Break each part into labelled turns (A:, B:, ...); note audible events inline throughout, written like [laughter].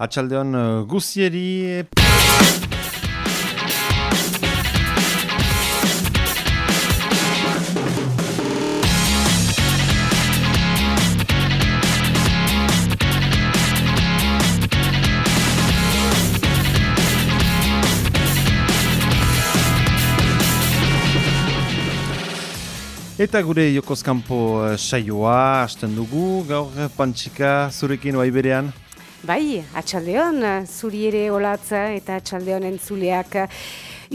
A: Atxaldeon uh, guzieri... Eta gure Jokozkampo uh, saioa hasten dugu, gaur pantxika zurekin bai berean.
B: Bai, atxaldeon, zuri ere olatza eta atxaldeon entzuleak.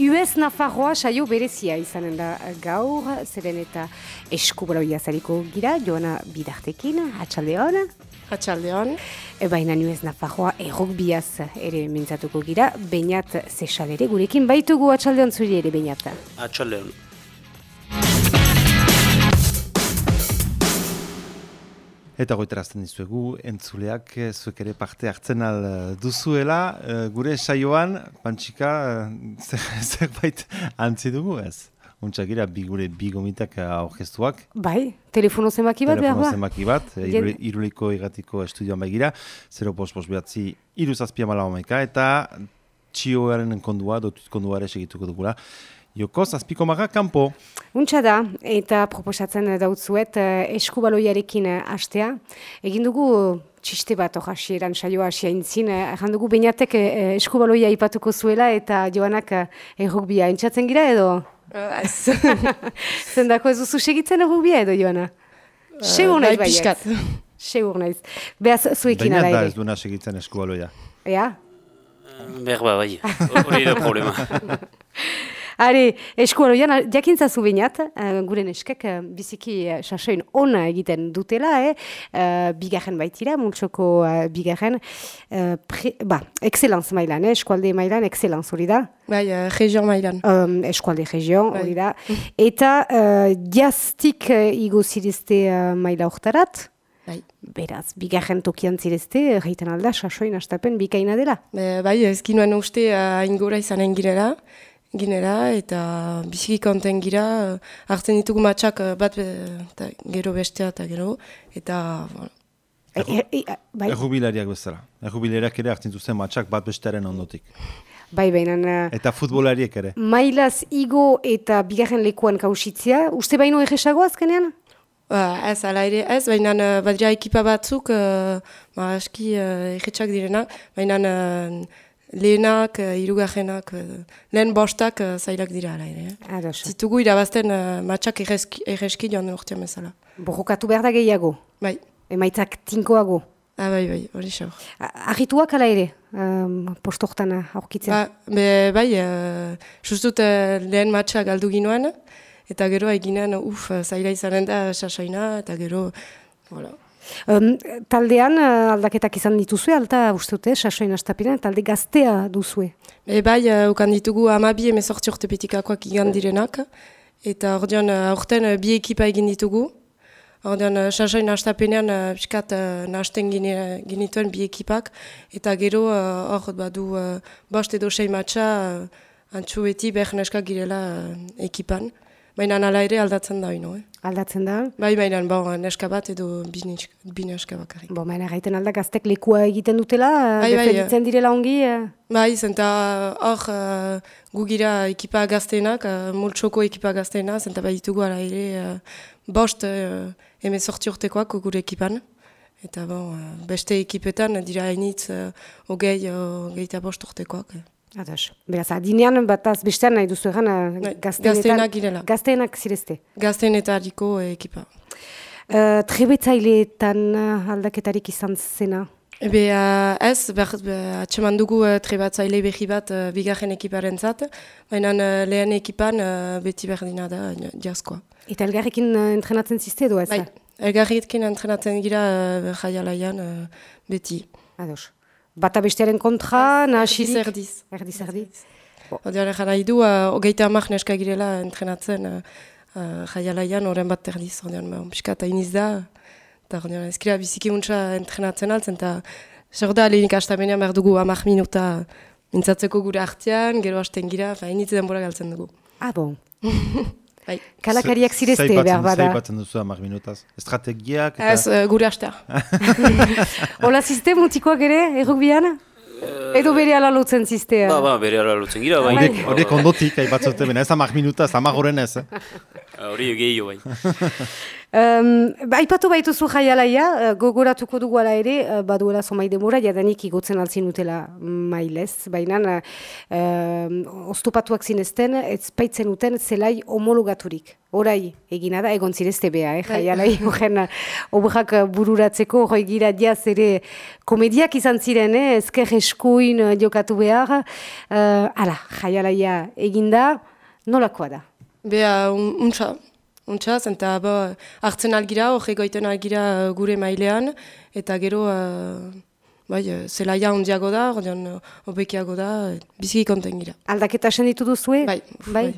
B: US Nafarroa saio berezia izanen da gaur, zeren eta eskubroia zariko gira, joana bidartekin, atxaldeon.
C: Atxaldeon.
B: E baina US Nafarroa errok biaz ere mintzatuko gira, bainat zesalere gurekin baitugu atxaldeon zuri ere bainat.
D: Atxaldeon.
A: Eta goiterazten dizuegu, entzuleak eh, zuek ere parte hartzen al eh, duzuela, eh, gure saioan, pantxika, [laughs] zerbait antzi dugu ez? Untxak gira, bi gure bi gomitak aurkeztuak.
B: Bai, telefono zenbaki bat behar
A: Telefono zenbaki bat, Jen... iruliko egatiko estudioan bai gira, 0 pos pos behatzi, iruzazpia mala eta txioaren kondua, dotut kondua ere segituko dugula. Joko, zazpiko maga, kanpo.
B: Untxa da, eta proposatzen dautzuet uh, eskubaloiarekin uh, hastea. Egin dugu txiste bat hor hasieran saioa hasia intzin. Uh, dugu bainatek uh, eskubaloia ipatuko zuela eta joanak errukbia. Entzatzen gira edo?
C: Ez. [laughs]
B: Zendako ez duzu segitzen errukbia edo, Joana? Segur nahi bai
C: Piskat.
B: Segur nahiz. Beaz, zuekin ala ere.
A: Da ez duna segitzen eskubaloia.
B: Ea?
D: Berba, bai. [laughs] Hori da problema. [laughs]
B: Are, eskualoian, jakintzazu binat, uh, gure neskek uh, biziki uh, sasoin ona egiten dutela, eh? uh, bigarren baitira, multsoko uh, bigarren, uh, pre, ba, excellenz mailan, eh? eskualde mailan, excellenz hori da.
C: Bai, uh, region mailan.
B: Um, eskualde region
C: Bai.
B: hori da. [laughs] Eta uh, jaztik uh, igo zirezte uh, maila hortarat,
C: Bai.
B: beraz, bigarren tokian zirezte, egiten alda, sasoin astapen bikaina dela.
C: Be, bai, ez ginuen uste uh, ingora izanen girela, ginera, eta biziki konten gira, hartzen ditugu matxak uh, bat be, eta gero bestea eta gero, eta... Bueno.
B: Bai,
A: Errubilariak bezala. Errubilariak ere hartzen zuzen matxak bat bestearen ondotik.
B: bai, baina...
A: Eta futbolariek ere.
B: Mailaz igo eta bigarren lekuan kausitzia, uste baino egesago azkenean?
C: Ba, ez, ala ere, ez, baina badira ekipa batzuk, uh, ba, aski uh, egetxak direnak, baina uh, lehenak, uh, irugarrenak, uh, lehen bostak uh, zailak dira ala ere. Eh? Zitugu irabazten matxak erreski, erreski joan urtean bezala.
B: Borrokatu behar da gehiago,
C: Bai,
B: emaitzak tinkoago.
C: ah, bai, bai, hori xaur.
B: Argituak ala ere, um, postortan aurkitzen.
C: Ba, be, bai, uh, justut uh, lehen matxa galdu ginoen, eta gero eginen, uf, zaila izanen da sasoina, eta gero, voilà.
B: Um, taldean uh, aldaketak izan dituzue, alta ustute, sasoin astapinan, talde gaztea duzue.
C: E bai, uh, ukan ditugu amabi emezortzi urte petikakoak igan direnak, eta ordean uh, aurten uh, bi ekipa egin ditugu. Ordean, uh, sasoin astapenean, uh, piskat uh, nahasten gine- ginituen bi ekipak, eta gero uh, hor badu uh, bost edo sei matxa uh, antxueti behar neska girela uh, ekipan. Baina nala ere aldatzen da ino, eh?
B: Aldatzen da.
C: Bai, baina bon, neska bat edo bi neska- bakarrik.
B: Bo, maena gaiten alda gaztek lekua egiten dutela,
C: Bai, bai,
B: defenditzen direla ongi. Uh,
C: Bai, zenta hor uh, gu gira ekipa gazteenak, uh, multsoko ekipa gazteena, zenta bai ditugu ala ere uh, bost uh, emezortzi urtekoak gure ekipan. Eta bon, uh, beste ekipetan dira hainitz uh, ogei, uh, bost urtekoak.
B: Ados. Beraz, adinean bataz bestean nahi duzu egan
C: Bai,
B: uh, gazteenetan-
C: gazteenak girela.
B: Gazteenak zirezte.
C: Gazteen eta hariko uh, ekipa.
B: Uh, trebetzaileetan aldaketarik izan zena.
C: Ebe uh, ez, atseman dugu uh, trebatzaile behi bat uh, bigarren ekiparen zat, baina uh, lehen ekipan uh, beti berdina da jazzkoa.
B: Eta elgarrekin uh, entrenatzen zizte edo ez?
C: Bai, elgarritkin entrenatzen gira uh, jaialaian uh, beti.
B: Ados. Bata bestearen kontra, nahasirik?
C: Erdiz,
B: Erdiz, erdi.
C: Odean egin nahi du, uh, hogeita amak neska girela entrenatzen uh, uh, jaialaian horren bat erdiz. Odean, ba, pixka eta iniz da. Eta odean, ezkira biziki untsa entrenatzen altzen, eta zer da lehenik astamenean behar dugu amak minuta mintzatzeko gure artean, gero hasten gira, fa, initz denbora galtzen dugu.
B: Ah, bon. [laughs]
C: Bai.
B: Kalakariak zirezte behar bada.
A: Zaipatzen duzu amak minutaz. Estrategiak eta...
C: Ez, uh, gure astea. [laughs]
B: Hola ziste mutikoak ere, errukbian? Edo bere ala lotzen ziztea.
D: Ba, ba, bere ala lotzen gira, bai.
A: Horiek horiek ondotik, aipatzute bena, ez amak minuta, ez amak horren ez. eh?
D: Hori gehiago, bai. [laughs]
B: Um, aipatu baituzu jaialaia, eh, gogoratuko dugu ala ere, eh, baduela zomai demora, jadanik igotzen altzin utela mailez, baina um, oztopatuak zinezten, ez baitzen uten zelai homologaturik. Horai, egina da, egon zirezte beha, eh, jaialai, [laughs] horren obrak bururatzeko, hori gira diaz ere komediak izan ziren, eh, ezker eskuin eh, jokatu behar, uh, ala, jaialaia eginda, nolakoa da?
C: Bea, un, untxa, untxa, zenta bo, hartzen algira, hori goiten algira eh, gure mailean, eta gero, uh, bai, eh, zelaia ondiago da, ordean obekiago da, biziki konten gira.
B: Aldaketa senditu duzue?
C: Bai,
B: bai.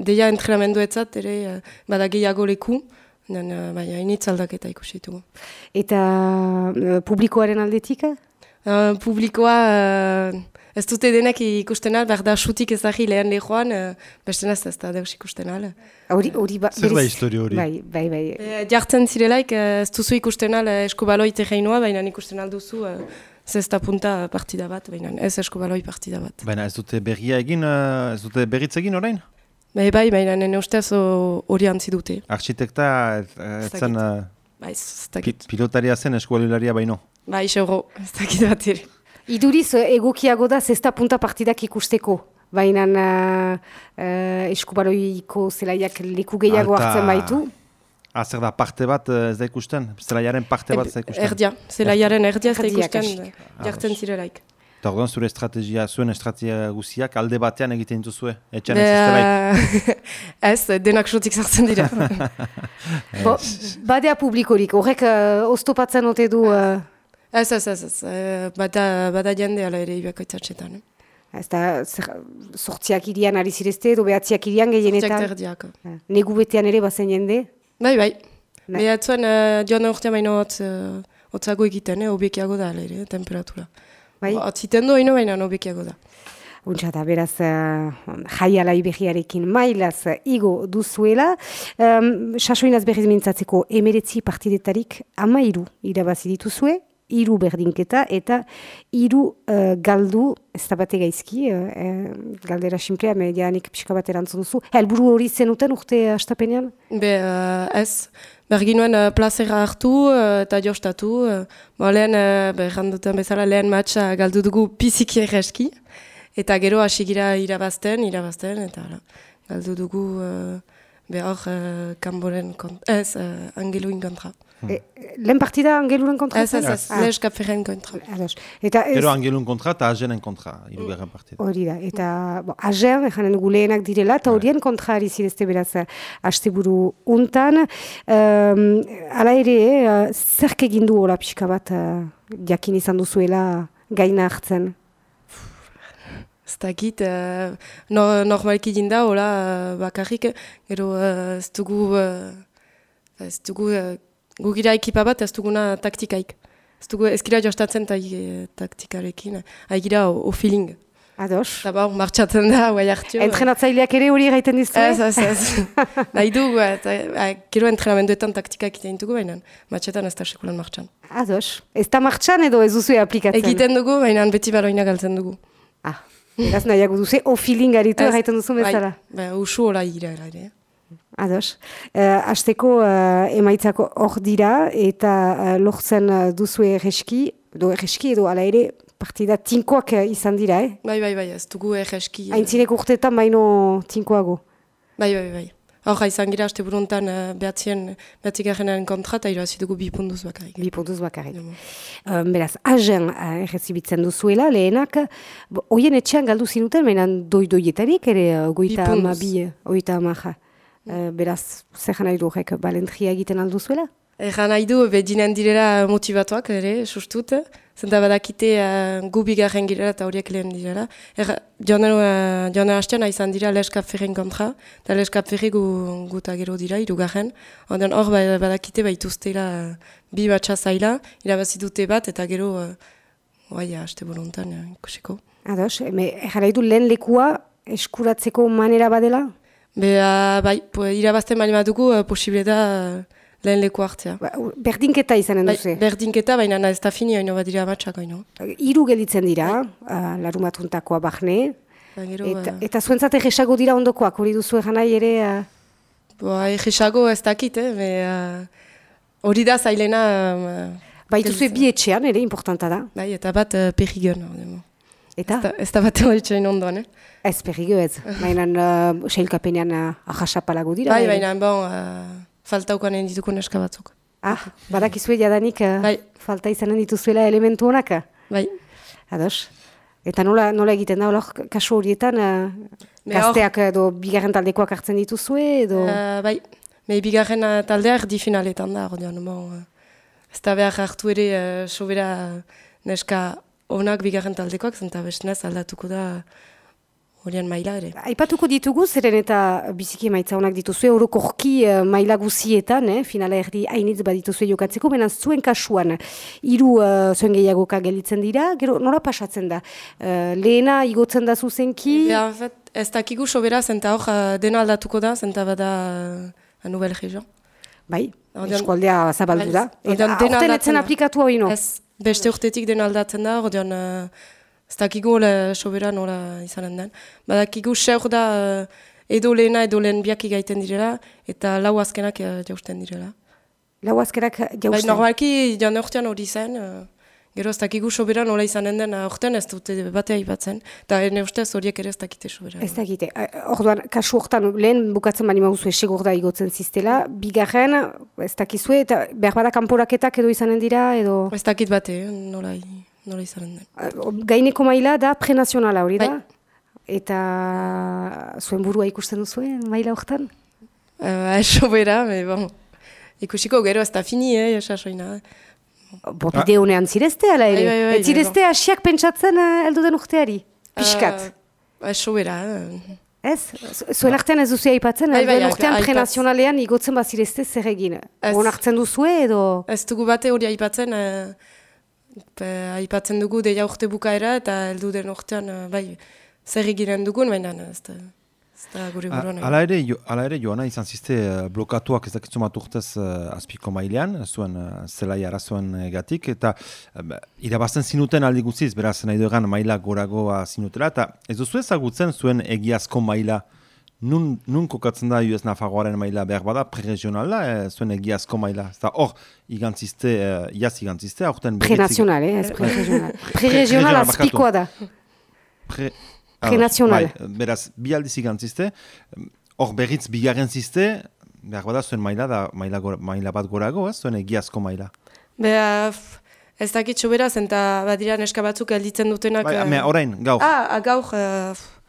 C: Deia entrenamenduetzat ere, uh, bada gehiago leku, den, bai, hainitz aldaketa ikusi ditugu.
B: Eta publikoaren aldetik?
C: Uh, publikoa, uh, ez dute denek ikusten al, behar da xutik ezagi lehen lehoan, uh, beste ez ez da deus ikusten al.
B: Hori, hori ba,
A: Zer da historia hori?
B: Bai, bai, bai.
C: E, jartzen zirelaik, eh, ez duzu ikusten al eh, eskubaloi terreinoa, baina ikusten alduzu uh, zesta punta partida bat, baina ez eskubaloi partida bat.
A: Baina ez dute berria egin, eh, ez dute berritz egin orain?
C: Bai, bai, baina nene ustez hori antzi dute.
A: Architekta eh, ez zen eh,
C: Bai, ez
A: pi,
C: dakit.
A: pilotaria zen eskualilaria baino.
C: Bai, xeuro, ez dakit bat ere.
B: Iduriz eh, egokiago da zesta punta partidak ikusteko. Baina uh, uh, eskubaroiko zelaiak leku gehiago
A: Alta-
B: hartzen baitu.
A: Ah, zer da, parte bat ez da ikusten? Zelaiaren parte bat ez da ikusten?
C: Erdia, zelaiaren erdia ez da ikusten eh, jartzen zirelaik.
A: Eta orduan zure estrategia, zuen estrategia guziak alde batean egiten dituzue? Etxean ez ez zelaik?
C: Be, ez, denak sotik sartzen dira. [laughs]
B: Bo, badea publikorik, horrek uh, oztopatzen ote du... Uh,
C: ez, ez, ez, ez, eh, bada, bada jende ala ere ibakoitzatxetan. Eh?
B: ez da, sortziak irian ari zirezte, edo behatziak irian gehienetan.
C: erdiak.
B: Ah, Negu betean ere bazen jende.
C: Bai, bai.
B: Bai.
C: Beha zuen, uh, joan urtea baino hotz, uh, hotzago egiten, eh, obekiago da, ala ere, temperatura.
B: Bai,
C: Atziten du, haino baina obekiago da.
B: Untsa da, beraz, uh, jaiala ibegiarekin mailaz uh, igo duzuela. Um, Sasoinaz berriz mintzatzeko emeretzi partidetarik ama iru irabazi dituzue, iru berdinketa eta iru uh, galdu, ez da bate gaizki, uh, eh, galdera simplea, medianik pixka bat erantzun duzu. Helburu hori zenuten urte astapenean?
C: Be, uh, ez, berginuen uh, plazera hartu uh, eta jostatu. Uh, bo, lehen, uh, berran duten bezala, lehen matcha galdu dugu piziki erreski. Eta gero hasi gira irabazten, irabazten, eta hala, galdu dugu uh, behar uh, kanboren kontra, ez, uh, angeluin kontra.
B: E, lehen partida angeluren kontra?
C: Ez, ez, ez,
B: Ah,
C: lehen eskapferren kontra.
B: ados. Eta ez,
A: Gero angelun kontra eta azenen kontra, irugarren partida.
B: Hori da, eta bo, azer, janen dugu lehenak direla, eta horien kontra ari zirezte beraz eh, asteburu untan. Um, ala ere, eh, zerk egin du hola pixka bat, eh, jakin izan duzuela gaina hartzen.
C: Ez dakit, uh, no, normalki jinda, hola, uh, bakarrik, gero uh, ez dugu, uh, ez dugu, uh, gu gira ekipa bat, ez duguna taktikaik. Ez dugu, ez gira jostatzen ta, uh, taktikarekin, hai gira o, o feeling.
B: Ados.
C: Eta ba, martxatzen da, guai hartio.
B: Entrenatzaileak ere hori gaiten dizu?
C: Ez, ez, ez. [laughs] Nahi dugu, eta uh, gero entrenamenduetan taktikak egiten dugu, baina matxetan ez da sekulan martxan.
B: Ados. Ez da martxan edo ez duzu aplikatzen?
C: Egiten dugu, baina beti baloina galtzen dugu.
B: Ah, beraz nahiago duzu, o feeling aritu
C: Ez,
B: gaiten duzu bezala.
C: Bai, ba, usu hola gira ere.
B: Ados. Uh, Azteko uh, emaitzako hor dira eta uh, lortzen duzu erreski, edo erreski edo ala ere partida tinkoak izan dira, eh?
C: Bai, bai, bai, ez dugu erreski. eh,
B: Aintzinek urteetan baino tinkoago.
C: Bai, bai, bai. Hor, izan gira, aste buruntan uh, behatzien, behatzigarrenaren kontra, eta irabazi dugu bi punduz bakarrik.
B: Bi puntuz bakarrik. Um, beraz, agen uh, errezibitzen duzuela, lehenak, hoien etxean galdu zinuten, menan doi-doietarik, ere uh, goita
C: Bi puntuz.
B: ama bi, Uh, beraz, zer nahi du horrek, balentria egiten alduzuela?
C: Erran nahi du, bedinen direla motivatuak, ere, sustut. Zenta badakite uh, gu bigarren girela eta horiek lehen direla. Er, joan uh, hastean izan dira leskap ferren kontra, eta leskap ferri gu, guta gero dira, irugarren. Ondan hor ba- badakite baituztela uh, bi batxa zaila, irabazi dute bat, eta gero, uh, oai, haste buruntan, uh, ikusiko.
B: Ados, eme, nahi du lehen lekua eskuratzeko manera badela?
C: Be, uh, bai, irabazten bali badugu, uh, posible da uh, lehen leku hartzea.
B: Ba, Berdinketa izanen
C: Bai,
B: duzu.
C: berdinketa, baina ez da fini haino bat dira matxak haino.
B: Hiru gelitzen dira, uh, larumatuntakoa bahne.
C: Ba, gero,
B: Eta,
C: eh,
B: eta zuentzat egesago dira ondokoak, hori duzu egan nahi ere... Uh,
C: Boa, egisago ez dakit, eh, be, eh, hori da zailena, eh,
B: Baituzue bi etxean ere, importanta da.
C: bai, eta bat uh, perrigen.
B: Eta?
C: Ez da- bat txain ondoan, eh?
B: Ez perrigo ez. Baina uh, seilkapenean uh, ahasapalago dira.
C: Bai,
B: ere.
C: baina, bon, uh, faltaukanen dituko neska batzuk.
B: Ah, badakizue jadanik uh,
C: Bai.
B: falta izanen dituzuela elementu honak?
C: Bai,
B: Ados. Eta nola, nola egiten da, hor, kasu horietan, uh, gazteak edo bigarren taldekoak hartzen dituzue, edo...
C: uh, bai, me bigarren taldea erdi finaletan da, ordean, bon, uh, ez da behar hartu ere uh, sobera neska onak bigarren taldekoak, zenta besnez aldatuko da horien maila ere.
B: Aipatuko ditugu, zeren eta biziki emaitza honak dituzue, orokorki uh, maila guzietan, eh, finala erdi hainitz badituzue jokatzeko, baina zuen kasuan, hiru uh, zuen gehiagoka gelitzen dira, gero nola pasatzen da? Uh, lehena igotzen da zuzenki,
C: en fait, ez dakigu sobera, zenta hor uh, dena aldatuko da, zenta bada uh, a Nouvelle Région.
B: bai, eskualdea zabaldu da.
C: Bai,
B: Eta
C: dena aldatzen
B: aplikatu hori no?
C: Ez, beste urtetik dena aldatzen da, ordean uh, ez dakigu ole sobera nola izanen den. Badakigu seur da uh, edo lehena edo lehen biak gaiten direla, eta lau azkenak uh, jausten direla.
B: Lau azkerak
C: Bai,
B: jausten.
C: normalki jan urtean hori zen, uh, gero ez dakigu sobera nola izanen den uh, urtean ez dute batea ipatzen, eta ene ustez horiek ere ez dakite sobera.
B: Ez dakite. Eh, Orduan, kasu hortan, lehen bukatzen bani mauzue segur da igotzen ziztela, bigarren, ez dakizue, eta behar bada kanporaketak edo izanen dira, edo...
C: Ez dakit bate, eh, nola, nola izanen den.
B: Eh, Gaineko maila da prenazionala hori da?
C: Bai.
B: Eta zuen burua ikusten duzuen maila hortan? [laughs]
C: Uh, ez sobera, me, bon, ikusiko gero ez da fini, eh, sasoina. Eh.
B: Bo, bide honean zirezte, ala ere?
C: Bai, bai, bai,
B: Ez zirezte hasiak pentsatzen uh, eldu den urteari? Piskat.
C: Uh, ez sobera, eh.
B: Ez? Zu- Zuen artean ez duzu aipatzen,
C: Bai, bai,
B: eldu den urtean prenazionalean igotzen bazirezte zer egin?
C: Ez.
B: Onartzen duzue edo...
C: Ez dugu bate hori aipatzen, eh, aipatzen dugu deia urte bukaera eta heldu den urtean, eh, bai, zer eginen dugun, baina ez da, da.
A: Hala ere, jo, ala ere, joana izan ziste eh, blokatuak ez dakitzu bat urtez eh, azpiko mailean, zuen uh, zelai arazoen gatik, eta uh, irabazten zinuten aldi guziz, beraz nahi duegan maila goragoa zinutela, eta ez duzu ezagutzen zuen egiazko maila, nun, nun kokatzen da US Nafarroaren maila behar bada, preregionala, eh, zuen egiazko maila. Eta hor, igantziste, uh, iaz igantziste, aurten
B: Pre-nazional, eh? ez pre-regional. Pre-regional
A: Pre-regional,
B: azpikoa da.
A: Pre,
B: Pre-nazional.
A: Bai, beraz, bi aldiz igantziste, hor berriz bigarren ziste, behar bada zuen maila da, maila, gora, maila bat gorago, ez? Zuen egiazko maila.
C: Beha, ez dakit sobera, zenta badira neska batzuk gelditzen dutenak.
A: Bai,
C: eh,
A: me, orain, gaur.
C: Ah, ah, gaur, eh, f-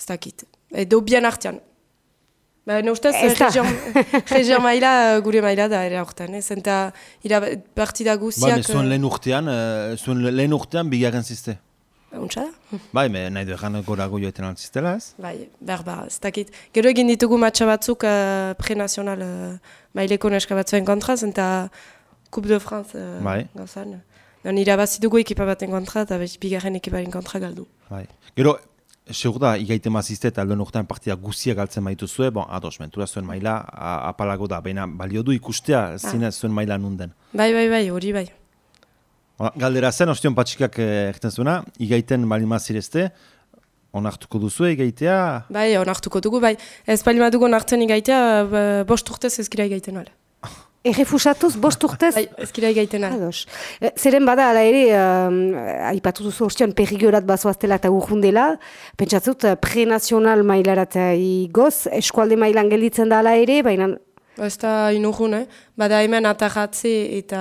C: ez dakit. Edo bien artean. Ba, ne ustez, region, [laughs] region maila eh, gure maila da ere aurten, ez? Ira, partida
A: Bai,
C: guziak...
A: me, zuen lehen urtean, uh, zuen lehen urtean bigarren ziste.
C: Untsa da?
A: Bai, me, nahi du egan gorago joeten altzistela, ez?
C: Bai, berba, ez dakit. Gero egin ditugu matxa batzuk uh, pre-nazional uh, maileko neska batzuen kontra, zenta Coupe de France uh,
A: Bai.
C: gauzan. Dan irabazi dugu ekipa baten kontra, eta bigarren ekiparen kontra galdu.
A: Bai. Gero, segur da, igaiten mazizte eta lehen urtean partida guziak galtzen baitu zuen, bon, ados, mentura zuen maila apalago da, baina balio du ikustea zinez zuen maila nunden.
C: Bai, bai, bai, hori bai.
A: Ba, Galdera zen, ostion patxikak eh, egiten zuena, igaiten balima zirezte, onartuko duzu igaitea,
C: Bai, onartuko dugu, bai. Ez palima dugu onartzen igaitea, b- bost urtez ez gira igaiten ala. [laughs]
B: Errefusatuz, bost urtez,
C: Bai, ez gira igaiten ala.
B: Ados. Eh, Zeren bada, ala ere, um, aipatu duzu ostion perrigiorat bazoaztela eta urrundela, pentsatzut, eh, pre-nazional mailarat igoz, eskualde mailan gelditzen da ala ere, baina
C: Ez da inurrun, eh? Bada hemen atarratze eta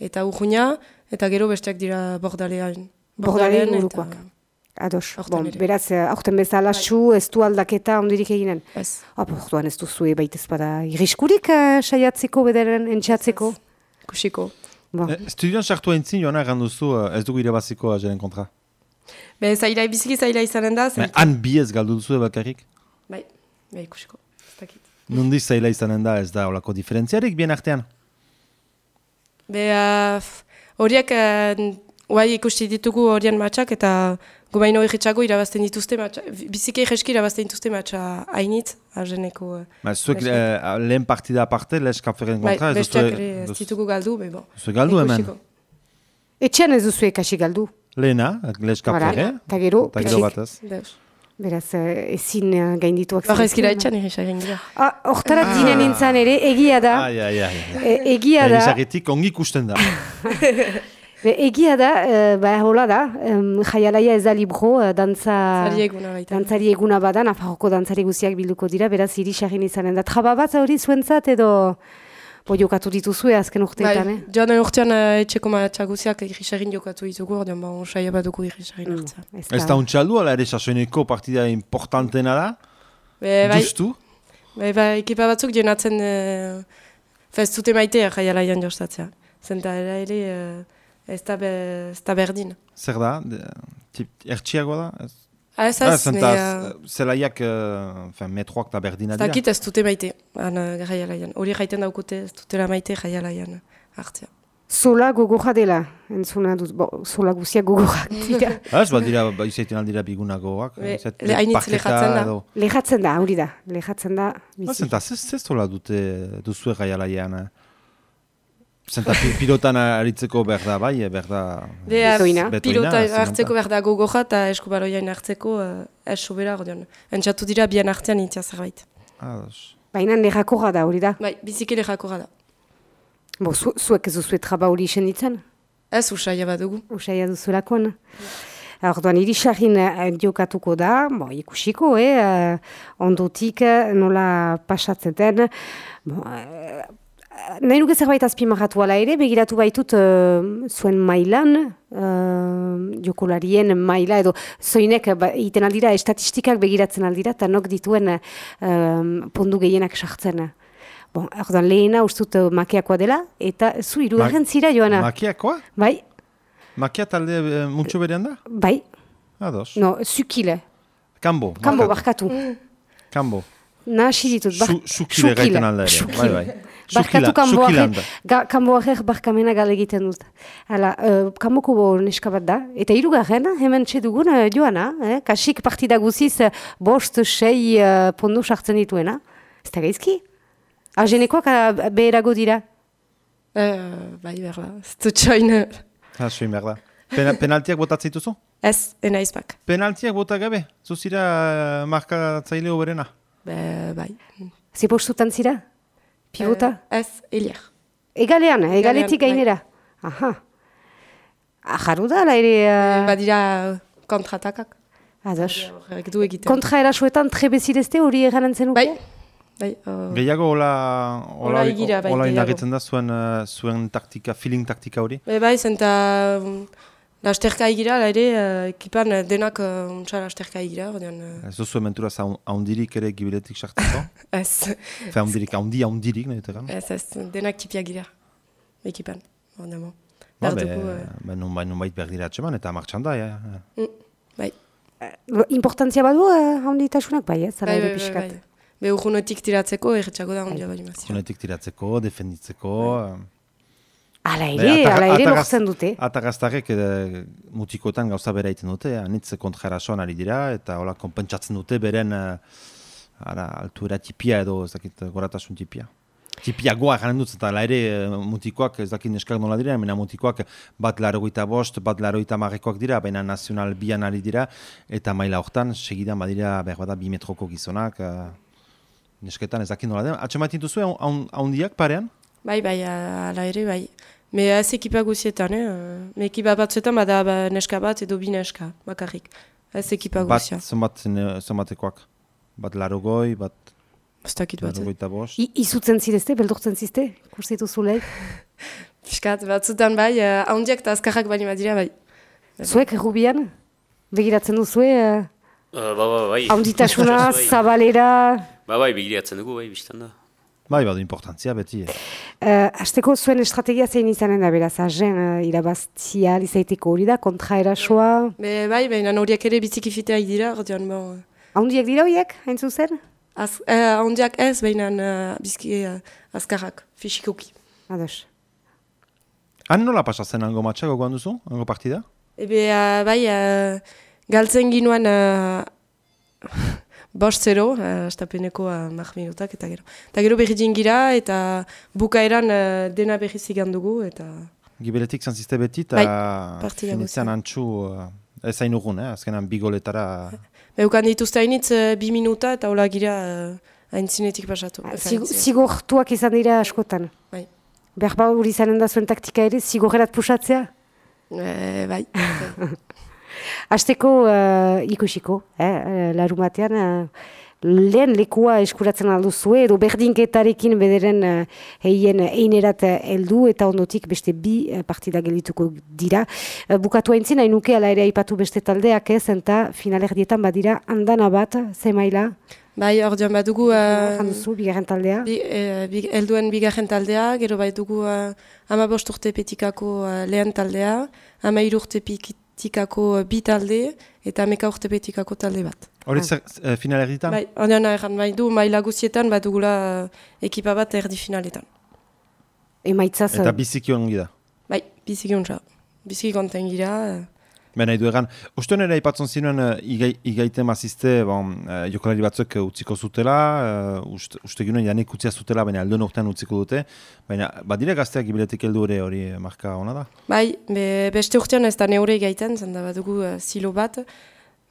C: eta urruina, eta gero besteak dira bordalean.
B: Bordalean
C: eta-
B: ingurukoak. ados. Bon, beraz, eh, aurten bezala su, ez du aldaketa ondirik eginen.
C: Ez.
B: Apo, orduan ez duzu baitez bada irriskurik uh, saiatzeko bederen entxatzeko.
C: Kusiko.
B: Bon.
A: Eh, Studion sartu entzin, joana egan duzu, eh, ez dugu irabaziko ajaren kontra.
C: Be, zaila, biziki zaila izanen da,
A: han bi ez galdu duzu bakarrik.
C: Bai, bai, dakit.
A: Nundiz zaila izanen da, ez da olako diferentziarik bien artean.
C: Be, f- horiek uh, Guai ikusti ditugu horien matxak eta gobaino egitxago irabazten dituzte matxa. Biziki egeski irabazten dituzte matxa hainitz, arzeneko. eh,
A: Ba, zuek eh, lehen partida aparte, les kapferen
C: Bai,
A: kontra, ez
C: besteak
A: duzue-
C: ez ditugu galdu, be bon.
A: duzue galdu hemen.
C: Ikusiko.
B: Etxean ez duzu ekasi galdu.
A: Lehena, les kapfere,
B: Hala, Eta gero,
A: eta gero
B: pitsik.
A: bat ez.
C: Deus.
B: Beraz, eh, ezin eh, gaindituak.
C: Horra ezkira
B: zaretzen.
C: etxan egisa.
B: Ah, Hortara
A: Ah.
B: dinen nintzen ere, egia da.
A: Ai, ai, ai. ai.
B: E, egia da,
A: Elizagetik ongi ikusten da. [laughs]
B: e, egia da, e, ba, hola da, em, jaialaia ez da libro, dantza...
C: Zari eguna baita.
B: Dantzari eguna bada, Nafarroko dantzari guziak bilduko dira, beraz irisagin izanen da. Traba bat hori zuentzat edo bo jokatu dituzue azken urteetan,
C: Bai,
B: eh?
C: joan den urtean eh, etxeko matxaguziak egrisagin jokatu ditugu, ordean ba, onsaia baduko egrisagin hartza.
B: Ez
A: Ez da untxaldu, ala ere sasoineko partida importantena da.
C: Be, bai,
A: Justu.
C: bai, bai, ekipa batzuk jenatzen, e, ez dute maitea jaialaian jostatzea. Zenta ere ere eh, ez da, ez da berdin.
A: Zer da? Ertxiago da? Ez,
C: Ah, ez
A: ah,
C: ez,
A: zenta,
C: ne,
A: zelaiak, uh, fin, metroak da berdina
C: ez
A: dira.
C: dakit ez dute maite, han uh, jaialaian. Hori jaiten daukute ez dutela maite jaialaian hartzea.
B: Zola gogorra dela, entzuna dut, bo, zola guziak gogorrak [laughs] dira.
A: Ez, bat dira, ba, izaiten aldira bigunagoak.
C: Le- hainitz lehatzen da.
B: Lehatzen da, hori da, lehatzen da.
A: Ba, zenta, zez, zez tola dute duzue gaialaian. eh? Zenta, pi- pilotan aritzeko behar da, bai, eh, behar da...
B: Betoina.
C: pilota hartzeko behar da gogoja eta eskubaloiain hartzeko uh, ez sobera ordean. Entzatu dira bian hartzean itzia zerbait.
A: Ados.
B: Baina nerakorra da, hori da.
C: Bai, biziki lehakorra da.
B: Bo, zu, zuek ez duzue traba hori isen ditzen,
C: Ez usaia bat dugu.
B: usaia duzulakoan. Orduan, irisagin eh, jokatuko da, bo, ikusiko, eh, eh, ondotik eh, nola pasatzen den. Bo, eh, nahi nuke zerbait azpimarratu ala ere, begiratu baitut eh, zuen mailan, eh, jokolarien maila, edo zoinek ba, iten aldira, estatistikak begiratzen aldira, eta nok dituen eh, pondu gehienak sartzen. Bon, orduan, lehena ustut eh, makeakoa dela, eta zu irugarren zira, Joana.
A: Makiakoa?
B: Bai,
A: Makia talde e, muntxo berean da?
B: bai,
A: Ados.
B: no, zukile.
A: Kambo.
B: Kambo,
A: barkatu. Kambo.
B: Nahasi ditut,
A: Sukile gaiten alda ere. Bai, bai.
B: Barkatu
A: Sukila-
B: kanbo
A: sukilanda.
B: ga, kanbo arrer barkamena gal egiten dut. Hala, uh, kanboko bo neska bat da. Eta irugarren, hemen txedugun uh, joana, eh? kasik partida guziz uh, bost, sei uh, pondu sartzen dituena. Ez da gaizki? Argenekoak uh, beherago dira.
C: Uh, bai, dut join.
A: Ha, soin behar da. Pena, penaltiak botatzen dituzu?
C: Ez, ena izpak.
A: Penaltiak bota gabe? Zuzira uh, markatzaile hoberena?
C: Be, bai.
B: Ze postutan zira? Pivota?
C: Eh, ez, elier.
B: Egalean, egaletik
C: bai.
B: gainera. Aha. Ajaru da, ala ere... Uh,
C: Badira kontratakak.
B: ados. Kontra erasuetan trebezirezte hori eganen zenuke?
C: Bai, bai. Uh,
A: Gehiago hola,
C: Hola egira, bai,
A: hola inarritzen da zuen, uh, zuen taktika, feeling taktika hori?
C: Be, bai, zenta um, lasterka egira, ere, uh, ekipan uh, denak uh, untsa lasterka egira, ordean, uh,
A: Ez duzu mentura haundirik ere gibiletik sartzeko? [laughs]
C: ez,
A: Fe haundirik, haundi, haundirik, nahi tegan?
C: ez, ez, denak tipia gira, ekipan, ordean,
A: Ba, be,
C: uh,
A: be, nun, bai, nun bait behar dira atxeman, eta martxan da, ja.
C: bai,
B: Importantzia badu uh, handitasunak bai, ez? Zara
C: bai,
B: ere
C: bai, bai,
B: pixkat.
C: bai. Be urgunetik tiratzeko, erretxako da ondia bai mazio.
A: Zunetik tiratzeko, defenditzeko...
B: Ala
A: Be,
B: ere,
A: atag-
B: ala ere lortzen dute.
A: Atagaztarek eh, mutikotan gauza bera egiten dute, anitz kontrarasoan ari dira, eta hola konpentsatzen dute beren uh, ara, altuera tipia edo ez dakit goratasun tipia. Tipiagoa garen dut, eta ere eh, mutikoak ez dakit neskak nola dira, mena mutikoak bat larogeita bost, bat larogeita marrekoak dira, baina nazional bian ari dira, eta maila hortan, segidan badira behar bada bi metroko gizonak, nesketan ez dakit nola dira. Atxemaiten duzu, haundiak parean?
C: Bai, bai, ala ere, bai. Me ez ekipa guzietan, eh? Me ekipa batzuetan bada ba, neska bat edo bi neska, bakarrik. Ez ekipa
A: Bat,
C: guzia.
A: eh, zenbatekoak? Bat larogoi, bat
C: Ez dakit bat.
A: larogeita bost?
B: I, izutzen zidezte, beldurtzen zizte, kursitu zulek. [laughs]
C: Piskat, batzutan bai, uh, haundiak eta azkarrak bali badira, bai.
B: Zuek, rubian, begiratzen duzue, uh,
D: Uh, ba, ba, bai.
B: handitasuna, [laughs]
D: Bai.
B: zabalera...
D: Ba, bai, begiratzen dugu, bai, biztan da.
A: Bai, badu importantzia beti. Eh.
B: Uh, Azteko zuen estrategia zein izanen da, beraz, agen uh, irabaztia izaiteko hori da, kontra erasoa...
C: Be, bai, baina horiak ere biziki fiteak dira, ordean, bon,
B: Handiak dira horiek, hain zuzen?
C: az, eh, haundiak ez, baina uh, biziki uh, azkarrak, fisikoki.
B: Ados.
A: Han nola pasatzen hango matxak, gogoan duzu, hango partida?
C: Ebe, uh, bai, uh, galtzen ginuen uh, bost zero, uh, astapeneko uh, mar minutak, eta gero. Eta gero berri gira, eta bukaeran uh, dena berri zigan dugu, eta...
A: Gibeletik zantziste beti, eta
C: Bai, guztia.
A: antxu uh, ez hain urgun, eh? azkenan bigoletara...
C: Beukan dituzte hainitz uh, bi minuta, eta hola gira uh, haintzinetik pasatu.
B: Zig- Zigortuak izan dira askotan.
C: Bai.
B: Berba hori izanen da zuen taktika ere, zigorrerat pusatzea?
C: Eh, bai. [laughs]
B: Azteko uh, ikusiko, eh, larun batean, uh, lehen lekua eskuratzen alduzue, edo berdinketarekin bederen uh, heien einerat heldu eta ondotik beste bi uh, partida gelituko dira. Uh, bukatu haintzin, hain nuke ala ere aipatu beste taldeak ez, eta finalerdietan badira handana bat, ze maila,
C: bai, ordean badugu... Uh,
B: janduzu, bigarren taldea.
C: Bi, e, bi, elduen bigarren taldea, gero bai dugu uh, ama bost urte petikako uh, lehen taldea, ama urte petikako uh, bi talde, eta ameka urte petikako talde bat.
A: Hori zer uh, finalerdietan?
C: Bai, ordean erran bai du, maila guzietan bat dugula uh, ekipa bat erdi finaletan.
B: Emaitzaz,
A: Eta biziki ongi da.
C: Bai, biziki untsa. Biziki konten gira.
A: Ben nahi du egan, uste nire aipatzen zinuen uh, igai, mazizte bon, uh, jokalari batzuk uh, utziko zutela, uh, uste, uste ginen janik utzia zutela, baina alduen urtean utziko dute, baina badire gazteak gibiletik heldu ere hori eh, marka hona da?
C: bai, be, beste urtean ez da neure gaiten, zenda bat dugu uh, silo bat,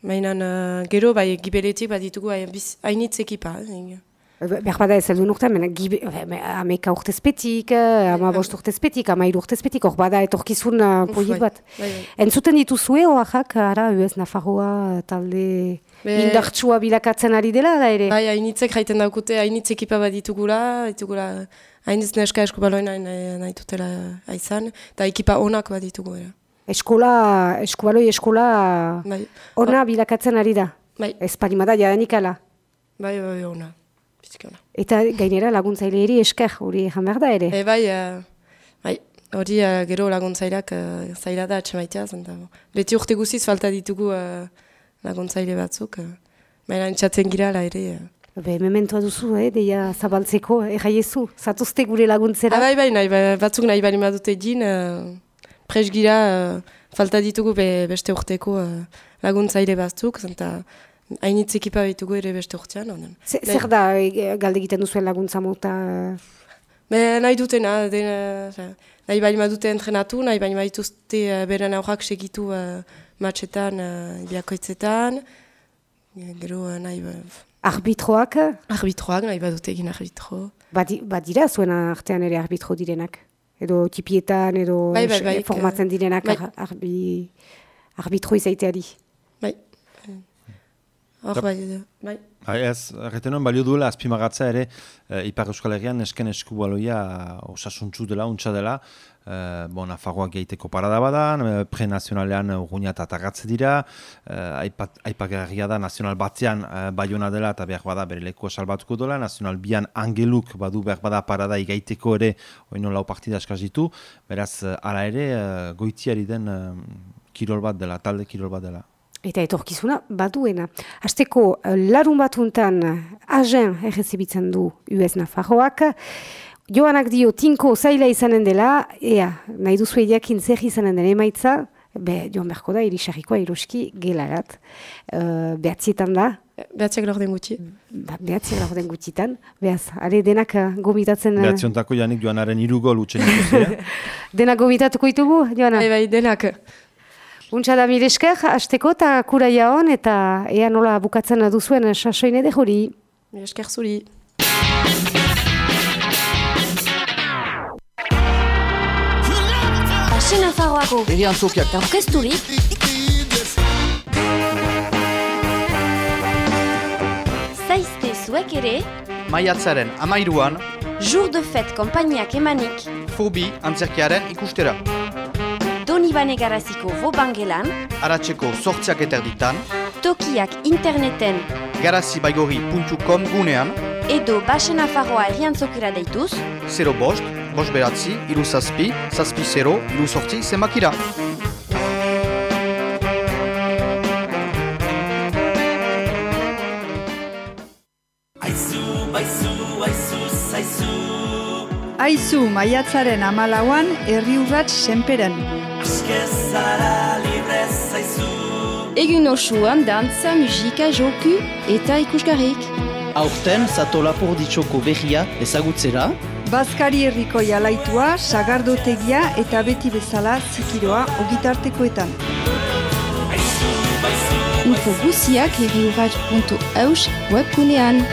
C: mainan uh, gero bai gibeletik bat ditugu hain- biz- hainitz ekipa. Eh,
B: Behar bada ez eldun urtean, me- ameka urtezpetik, eh, ama bost urtezpetik, ama iru urtezpetik, hor bada etorkizun
C: Uf,
B: proiekt
C: bai,
B: bat.
C: bai, bai.
B: Entzuten dituzue, oaxak, ara, US Nafarroa talde
C: Be-
B: indartsua bilakatzen ari dela, da ere?
C: Bai, hainitzek jaiten daukute, hainitz ekipa bat ditugula, ditugula hainitz neska esku baloina nahi, dutela aizan, eta ekipa onak bat ditugu. Era.
B: Eskola, eskubaloi eskola
C: Bai,
B: ona bilakatzen ari da.
C: bai,
B: Ez parimada jadanik ala.
C: bai, bai, ona. Biziki ona.
B: Eta gainera laguntzaile eri esker, hori ejan behar da ere.
C: E, bai, eh, bai, hori eh, gero laguntzaileak uh, zaila da atxemaitea, zenta. Beti urte guziz falta ditugu uh, laguntzaile batzuk, uh, baina entzatzen gira la ere. Uh.
B: Be, mementoa duzu, eh, deia zabaltzeko, erraiezu, zatuzte gure laguntzera.
C: Ah, bai, bai, nahi, ba- batzuk nahi bali madute din, uh, pres uh, falta ditugu be, beste urteko uh, laguntzaile batzuk, zenta hainitz ekipa ditugu ere beste urtean. Onen.
B: Ze- Zer da eh, galde egiten duzuen laguntza mota?
C: Be, nahi dutena, dena, nahi bali madute entrenatu, nahi bali madituzte uh, beren aurrak segitu uh, matxetan, uh, biakoitzetan, gero uh, nahi ba,
B: Arbitroak,
C: arbitroak, nahi badute egin arbitro.
B: badi, badira zuen artean ere arbitro direnak. Edo tipietan, edo
C: Bai, bai, bai,
B: formatzen direnak
C: bai.
B: ar- arbi, arbitro izaiteari.
C: Bai. Hor, bai, bai.
A: Hai, ez, erreten nuen balio duela azpimagatza ere e, Ipar Euskal Herrian esken esku baloia osasuntzu dela, untsa dela, e, bon, Nafarroak geiteko parada badan, e, pre-nazionalean urgunia eta tagatze dira, e, aipat, aipagarria da nazional batean e, baiona dela eta behar bada bere leku salbatuko dela, nazional bian angeluk badu behar bada parada igaiteko ere oino lau partida eskaz ditu, beraz, hala ere, e, goitiari den kirol bat dela, talde kirol bat dela.
B: Eta etorkizuna baduena. Azteko larun batuntan agen errezibitzen du US Nafarroak. Joanak dio tinko zaila izanen dela, ea, nahi duzu jakin zer izanen den emaitza, be, joan beharko da, irisarrikoa iruski gelarat. Uh, behatzietan da,
C: Behatziak lor den gutxi.
B: ba, behatzi laur den gutxitan. Beaz, are denak uh, gomitatzen,
A: Behatziontako janik joanaren irugo lutzen dituzia. [laughs]
B: denak gomitatuko ditugu, Joana?
C: Bai, bai, denak.
B: Untsa da mire esker, azteko eta kuraia hon, eta ea nola bukatzen duzuen sasoin ede jori.
C: Esker zuri.
E: Hasi Nafarroako
F: Eri antzokiak
E: aurkezturik Zaizte zuek ere
F: maiatzaren amairuan
E: Jour de Fête konpainiak emanik
F: fobi antzerkiaren ikustera.
E: Donibane garaziko Vobangelan
F: Aratzeko sortziak eterditan,
E: Tokiak interneten
F: garazibaigori.com gunean,
E: edo Baxe Nafarroa eriantzokera deituz
F: 0 bost, bost beratzi, iru zazpi, zazpi 0, iru sortzi zenbakira.
G: Aizu maiatzaren amalauan herri urrats senperen.
H: Egun osoan dantza, musika, joku eta ikusgarrik.
I: Aurten zato laporditxoko berria ezagutzera,
G: Bazkari herriko jalaitua, sagardotegia eta beti bezala zikiroa ogitartekoetan.
H: Info guziak herriurratx.eus webgunean.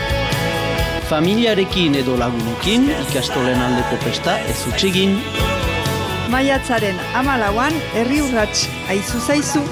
I: familiarekin edo lagunekin ikastolen aldeko pesta ez utxegin.
G: Maiatzaren amalauan herri urrats aizu zaizu.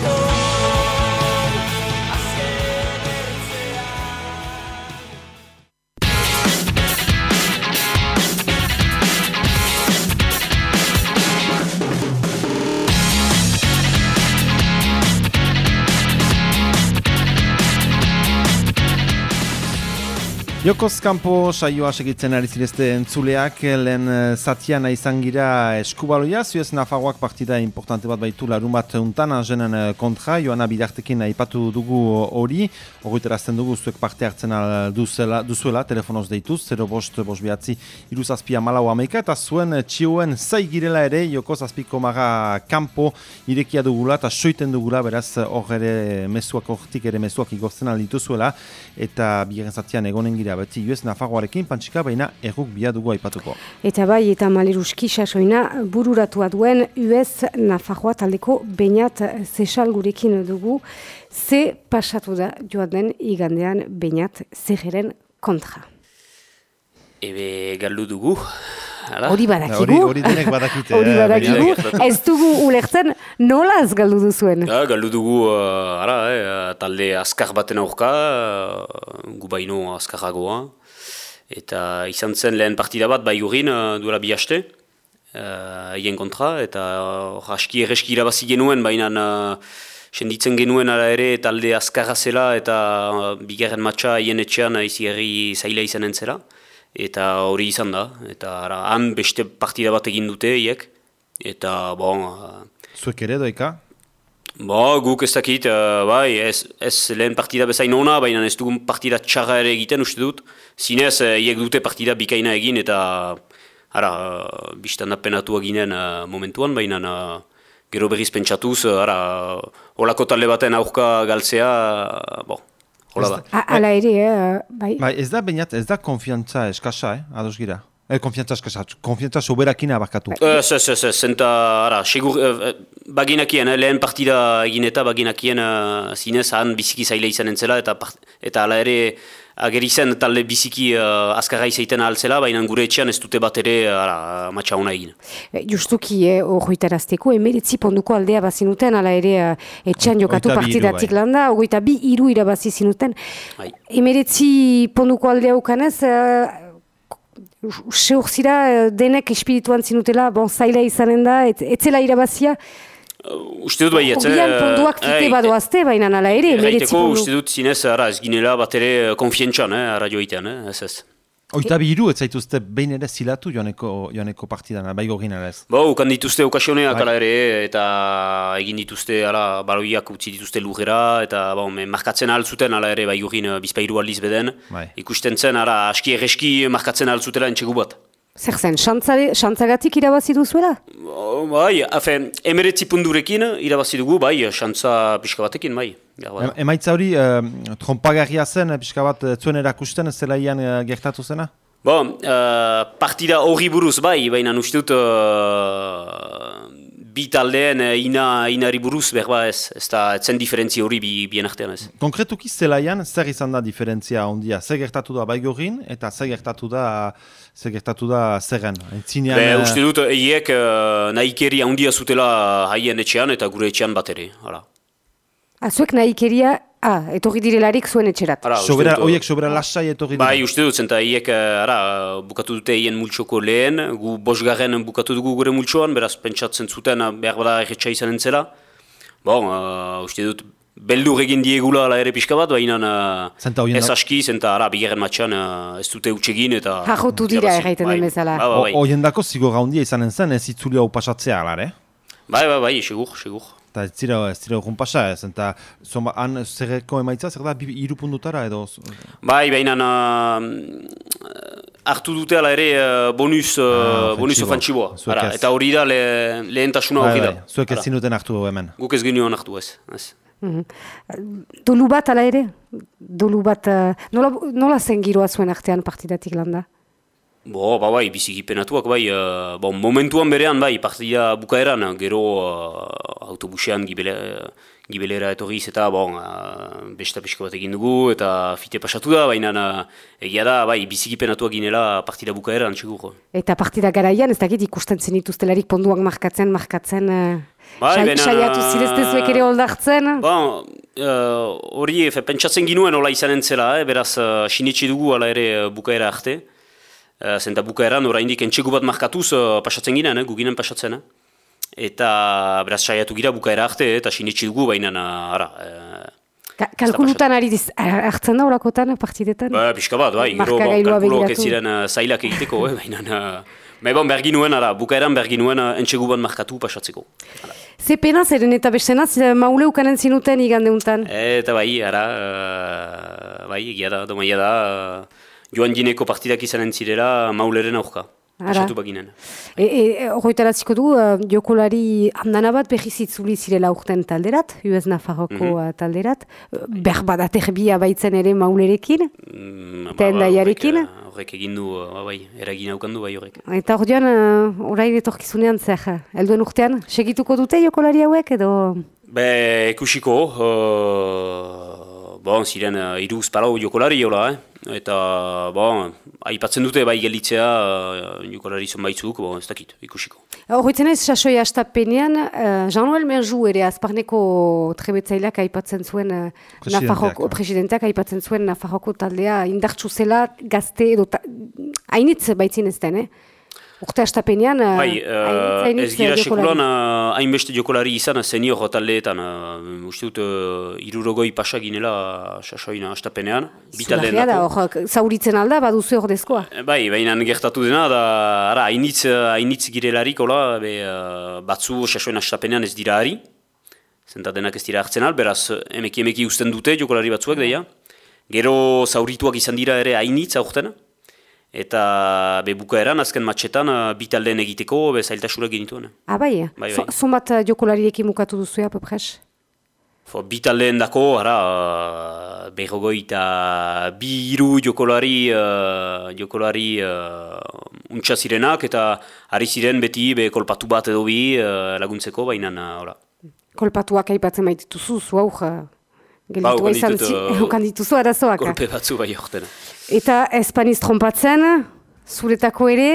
A: Jokoz kanpo saioa segitzen ari zirezte entzuleak, lehen eh, zatian izan gira eskubaloia, zuez Nafarroak partida importante bat baitu larun bat untan, anjenen eh, kontra, joana bidartekin aipatu dugu hori, horretarazten dugu zuek parte hartzen duzela, duzuela, telefonoz deituz, 0 bost, bost behatzi, iruzazpia malau ameika, eta zuen eh, txioen zai girela ere, Jokoz azpiko maga kanpo irekia dugula, eta soiten dugula, beraz hor ere mezuak hortik ere mezuak igortzen aldituzuela, eta bigarren zatian egonen gira beti US Nafarroarekin pantxika baina erruk bia dugu aipatuko.
B: Eta bai, eta maleruski sasoina bururatua duen US Nafarroa taldeko bainat zesal gurekin dugu, ze pasatu da joan den igandean bainat zeheren kontra.
D: Ebe galdu dugu.
B: Hori badakigu.
A: Hori, hori denek badakite.
B: Hori
A: eh,
B: badakigu. Ez dugu ulertzen nola ez galdu duzuen.
D: Ja, galdu dugu, uh, ara, eh, talde azkar baten aurka, uh, gu baino azkarragoa. Eta izan zen lehen partida bat bai gurin uh, duela bi haste, uh, hien kontra, eta uh, aski erreski irabazi genuen, baina uh, senditzen genuen ara ere talde azkarra zela eta uh, bigarren matxa hien etxean izi herri zaila izanen zela. Eta hori izan da, eta ara, han beste partida bat egin dute hiek, eta bon, uh,
A: Zuek ere doika?
D: Ba, guk ez dakit, uh, bai, ez, ez lehen partida bezain ona, baina ez dugun partida txarra ere egiten uste dut. Zinez, hiek dute partida bikaina egin eta, ara, uh, biztan apenatu ginen uh, momentuan, baina uh, gero berriz pentsatuz, ara, holako talde baten aurka galtzea, uh, bo, hola da.
B: Hala ere, eh, bai.
A: Bai, ez da bainat, ez da konfiantza eskasa, eh? ados gira. Eh, konfiantza eskasa, konfiantza soberakina bakatu.
D: Ez, ez, ez, ez, zenta, ara, segur, eh, baginakien, eh, lehen partida egin eta baginakien uh, zinez han biziki zaila izan entzela, eta, part- eta ala ere ageri zen talde biziki uh, azkarra izaiten altzela, baina gure etxean ez dute bat ere ara, matxa ona egin.
B: Eh, Justuki, eh, horretarazteko, emeretzi ponduko aldea bazinuten, ala ere eh, etxean jokatu partidatik
A: bai.
B: landa, ogoita bi iru irabazi zinuten.
D: Bai.
B: Emeretzi ponduko aldea ukanez, uh, seur zira eh, denek espirituan zinutela, bon, zaila izanen da, et, etzela irabazia,
D: Uh, uste dut baietz,
B: Obian ponduak fite badoazte, baina nala ere, emeretzi pondu.
D: uste dut zinez, ara, ez ginela bat ere konfientzan, eh, ara joitean, eh, ez ez.
A: Oita bi hiru, ez zaituzte behin ere zilatu joaneko, joaneko partidan, bai gogin ez.
D: Bo, ukan dituzte okasioneak
A: Bai.
D: ala ere, eta egin dituzte, ala, baloiak utzi dituzte lujera, eta bon, me, markatzen altzuten, ala ere, bai gurin bizpairu aldiz beden.
A: Bai.
D: Ikusten zen, ara, aski erreski markatzen altzutela entxegu bat.
B: Zer zen, xantzagatik irabazi duzuela?
D: Oh, bai, afen, emeretzi pundurekin irabazi dugu, bai, xantza pixka batekin, bai.
A: Em, emaitza hori, eh, trompagarria zen, pixka bat, eh, zuen erakusten, zelaian eh, gertatu zena?
D: Bon, uh, partida horri buruz bai, baina uste dut uh, bi taldeen uh, ina, inari buruz berba ez, ez da etzen diferentzi hori bi, bien artean ez.
A: Konkretuki zelaian, zer izan da diferentzia ondia? Zer gertatu da baigorin, eta zer gertatu da, zer gertatu da zerren? Entzinean,
D: Be,
A: eh,
D: uste dut hiek uh, nahikeri handia zutela haien etxean eta gure etxean bat ere. Hala.
B: Azuek nahikeria, ah, etorri direlarik zuen etxerat.
D: Uste
A: sobera, oiek sobera lasai etorri dira.
D: Bai, uste dut, zenta hiek uh, ara, bukatu dute hien multxoko lehen, gu bosgarren bukatu dugu gure multxoan, beraz pentsatzen zuten uh, behar bada erretxa izan entzela. Bon, uh, uste dut, beldur egin diegula ala ere pixka bat, baina uh, ez aski, zenta ara, bigarren matxan uh, ez dute utxegin eta...
B: Jarrotu dira erraiten
D: Bai,
B: den bezala.
D: Bai, bai, bai,
A: Oiendako zigor handia izanen zen, ez itzuli hau pasatzea, alare?
D: bai, bai, bai, segur, segur.
A: Eta ez zira, ez zira urrun pasa ez, eta zoma, han zerreko emaitza, zer da, bi, iru puntutara edo...
D: Bai, baina uh, hartu dute ala ere uh, bonus, uh,
A: Ah,
D: bonus.
A: Zuek
D: Ara. Eta hori da le, lehentasuna
A: Bai,
D: hori
A: bai,
D: da.
A: Zuek ez zinuten hartu hemen.
D: Guk ez genioan hartu ez. ez.
B: Mhm. Dolu bat, ala ere? Dolu bat, eh, nola, nola zen giroa zuen artean partidatik landa?
D: Bo, ba, bai, biziki penatuak, bai, uh, bon, momentuan berean, bai, partida bukaeran, gero uh, autobusean gibele, gibelera etorriz eta, bon, uh, besta pixko bat egin dugu, eta fite pasatu da, baina uh, egia da, bai, biziki penatuak ginela partida bukaeran, txegur.
B: Eta partida garaian, ez dakit ikusten zen ituztelarik ponduak markatzen, markatzen, eh,
D: Bai, baina-
B: saiatu zirezte zuek ere holdartzen.
D: Bon, uh, hori, efe, pentsatzen ginuen hola izanen zela, eh, beraz, uh, sinetxe dugu ala ere uh, bukaera arte. Uh, zenta bukaeran, oraindik entxegu bat markatuz uh, pasatzen ginen, eh, guginen pasatzen. Eh. Eta, beraz, saiatu gira bukaera arte, eta sinetxe dugu, baina, ara, uh,
B: Ka kalkulutan ari diz, eh, hartzen da horakotan partidetan?
D: ba, pixka bat, bai, gero,
B: Markagailua
D: kalkulok ez ziren uh, zailak egiteko, eh, baina, uh, me bon, berginuen, ara, bukaeran berginuen entxegu bat markatu pasatzeko.
B: Ze pena zeren eta bestenaz, eh, maule ukanen zinuten igandeuntan.
D: Eta bai, ara, uh, bai, egia da, domaia da, uh, joan gineko partidak izanen zirela mauleren aurka. Pasatu baginen.
B: E, e, horretaratziko du, uh, jokolari handana bat behiz itzuli zirela urten talderat, US Nafarroko
D: Mhm.
B: uh, talderat, uh, berbada terbia baitzen ere maulerekin,
D: Mm, ba,
B: endaiarekin?
D: Horrek, horrek egin du, ba, bai, eragin haukandu bai horrek.
B: eta hor joan, uh, orain etorkizunean zer, helduen urtean, segituko dute jokolari hauek edo...
D: Be, ikusiko, uh, bon, ziren uh, iruz palau jokolari jola, eh? Eta, bon, aipatzen dute bai gelitzea uh, jokolari zonbaitzuk, bon, ez dakit, ikusiko.
B: Horretzen ez, sasoi astapenean, uh, Jean-Noël Merju ere azparneko trebetzaileak aipatzen zuen, uh, Nafarroko,
A: eh.
B: presidenteak aipatzen zuen Nafarroko taldea indartsu zela gazte edo hainitz baitzin ez den, eh? Urte astapenean, uh,
D: Bai, uh, ez gira sekulan uh, hainbeste jokolari izan senior taldeetan. Uh, uste dut, uh, irurogoi pasa ginela sasoina astapenean.
B: Zugarria da, hor, zauritzen alda, baduzu ordezkoa.
D: Bai, baina gertatu dena, da, ara, hainitz, uh, hainitz girelarik, hola, be, uh, batzu sasoina astapenean ez dira ari. Zenta denak ez dira hartzen al, beraz, emeki emeki usten dute jokolari batzuak, deia. Gero zaurituak izan dira ere hainitz aurten. Eta be bukaeran, azken matxetan, uh, bi taldeen egiteko, be zailtasurak genituen.
B: Ah, bai,
D: Bai, bai.
B: zonbat uh, jokolariekin mukatu duzu, apopres?
D: Fo, bi taldeen dako, ara, uh, berrogoi eta bi hiru jokolari, uh, jokolari uh, untsa zirenak, eta ari ziren beti be kolpatu bat edo bi uh, laguntzeko, baina, uh, ora.
B: Kolpatuak aipatzen baitituzu, zu hau, uh,
D: Ba,
B: izan zi,
D: uh, [laughs]
B: ukan dituzu arazoak.
D: Kolpe batzu bai horten.
B: Eta espaniz trompatzen, zuretako ere,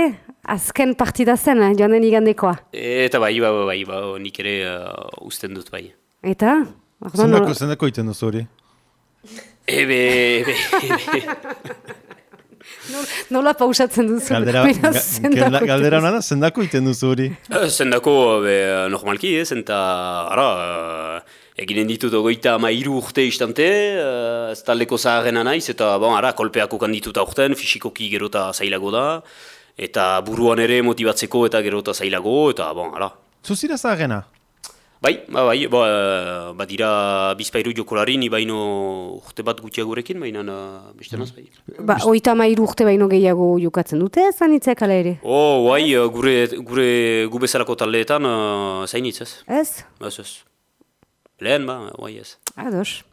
B: azken partida zen, eh, joan den igandekoa.
D: Eta bai, bai, bai, bai, bai, nik ere uh, usten dut bai.
B: Eta? orduan
A: Zendako, zendako iten duzu hori?
D: Ebe, ebe, ebe. [laughs]
B: Nola pausatzen duzu?
A: Galdera, ga- galdera, da, zendako iten duzu hori?
D: Eh, Zendako, be, normalki, ez, eta, ara, uh, eginen ditut ogoita ama hiru urte istante, uh, ez taldeko zaharrena naiz, eta, bon, ara, kolpeak ukan ditut aurten, fisikoki gerota zailago da, eta buruan ere motibatzeko eta gerota zailago, eta, bon, ara.
A: Zuzira zaharrena?
D: Bai, ba, bai, ba, uh, badira bizpairu jokolari, ni baino urte bat gutiagorekin, baina uh, beste naz, bai.
B: Ba, oita mairu urte baino gehiago jokatzen dute, zanitzek ala ere?
D: Oh, bai, gure, gure gu bezalako taldeetan, uh, zainitz ez.
B: Ez?
D: Ez ez. Lehen, ba, bai ez.
B: Ados.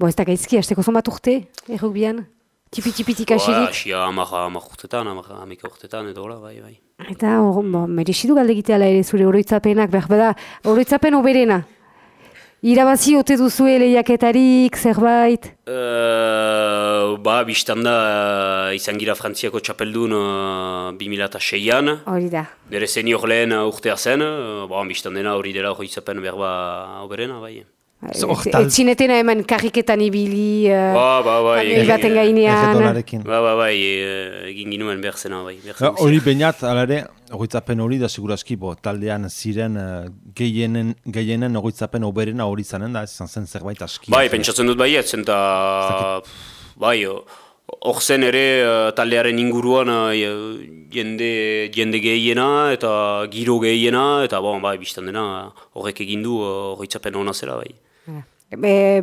B: Bo, ez da gaizki, hasteko zonbat urte, errugbian? Tipi-tipitik
D: Ba,
B: asirik?
D: Asia amak, amak urtetan, amak, ameka urtetan, edo hola, bai, bai.
B: Eta, hor, bo, meresidu galde ere zure oroitzapenak, behar bada, oroitzapen oberena. Irabazi ote duzu lehiaketarik, zerbait?
D: Uh, ba, biztan da, uh, izan gira Frantziako txapeldun uh, 2006an.
B: Hori da.
D: Nere senior lehen urtea zen, uh, ba, biztan dena hori dela hori izapen berba oberena, bai.
A: So,
B: Et- Etzinetena hemen karriketan ibili, uh,
D: Ba, ba, bai.
B: kamioi baten gainean.
D: Ba, ba, bai, eh, egin ginuen behar zena, bai.
A: Hori bainat, ala ere, ogoitzapen hori da seguraski, bo, taldean ziren uh, gehienen, gehienen ogoitzapen oberena hori zanen da, izan zen zerbait aski.
D: Bai, pentsatzen dut baiet, zenta, bai, hor zen ere eh, taldearen inguruan eh, jende, jende gehiena eta giro gehiena, eta bon, bai, biztan dena horrek egin du horretzapen hona zela, bai.
B: E,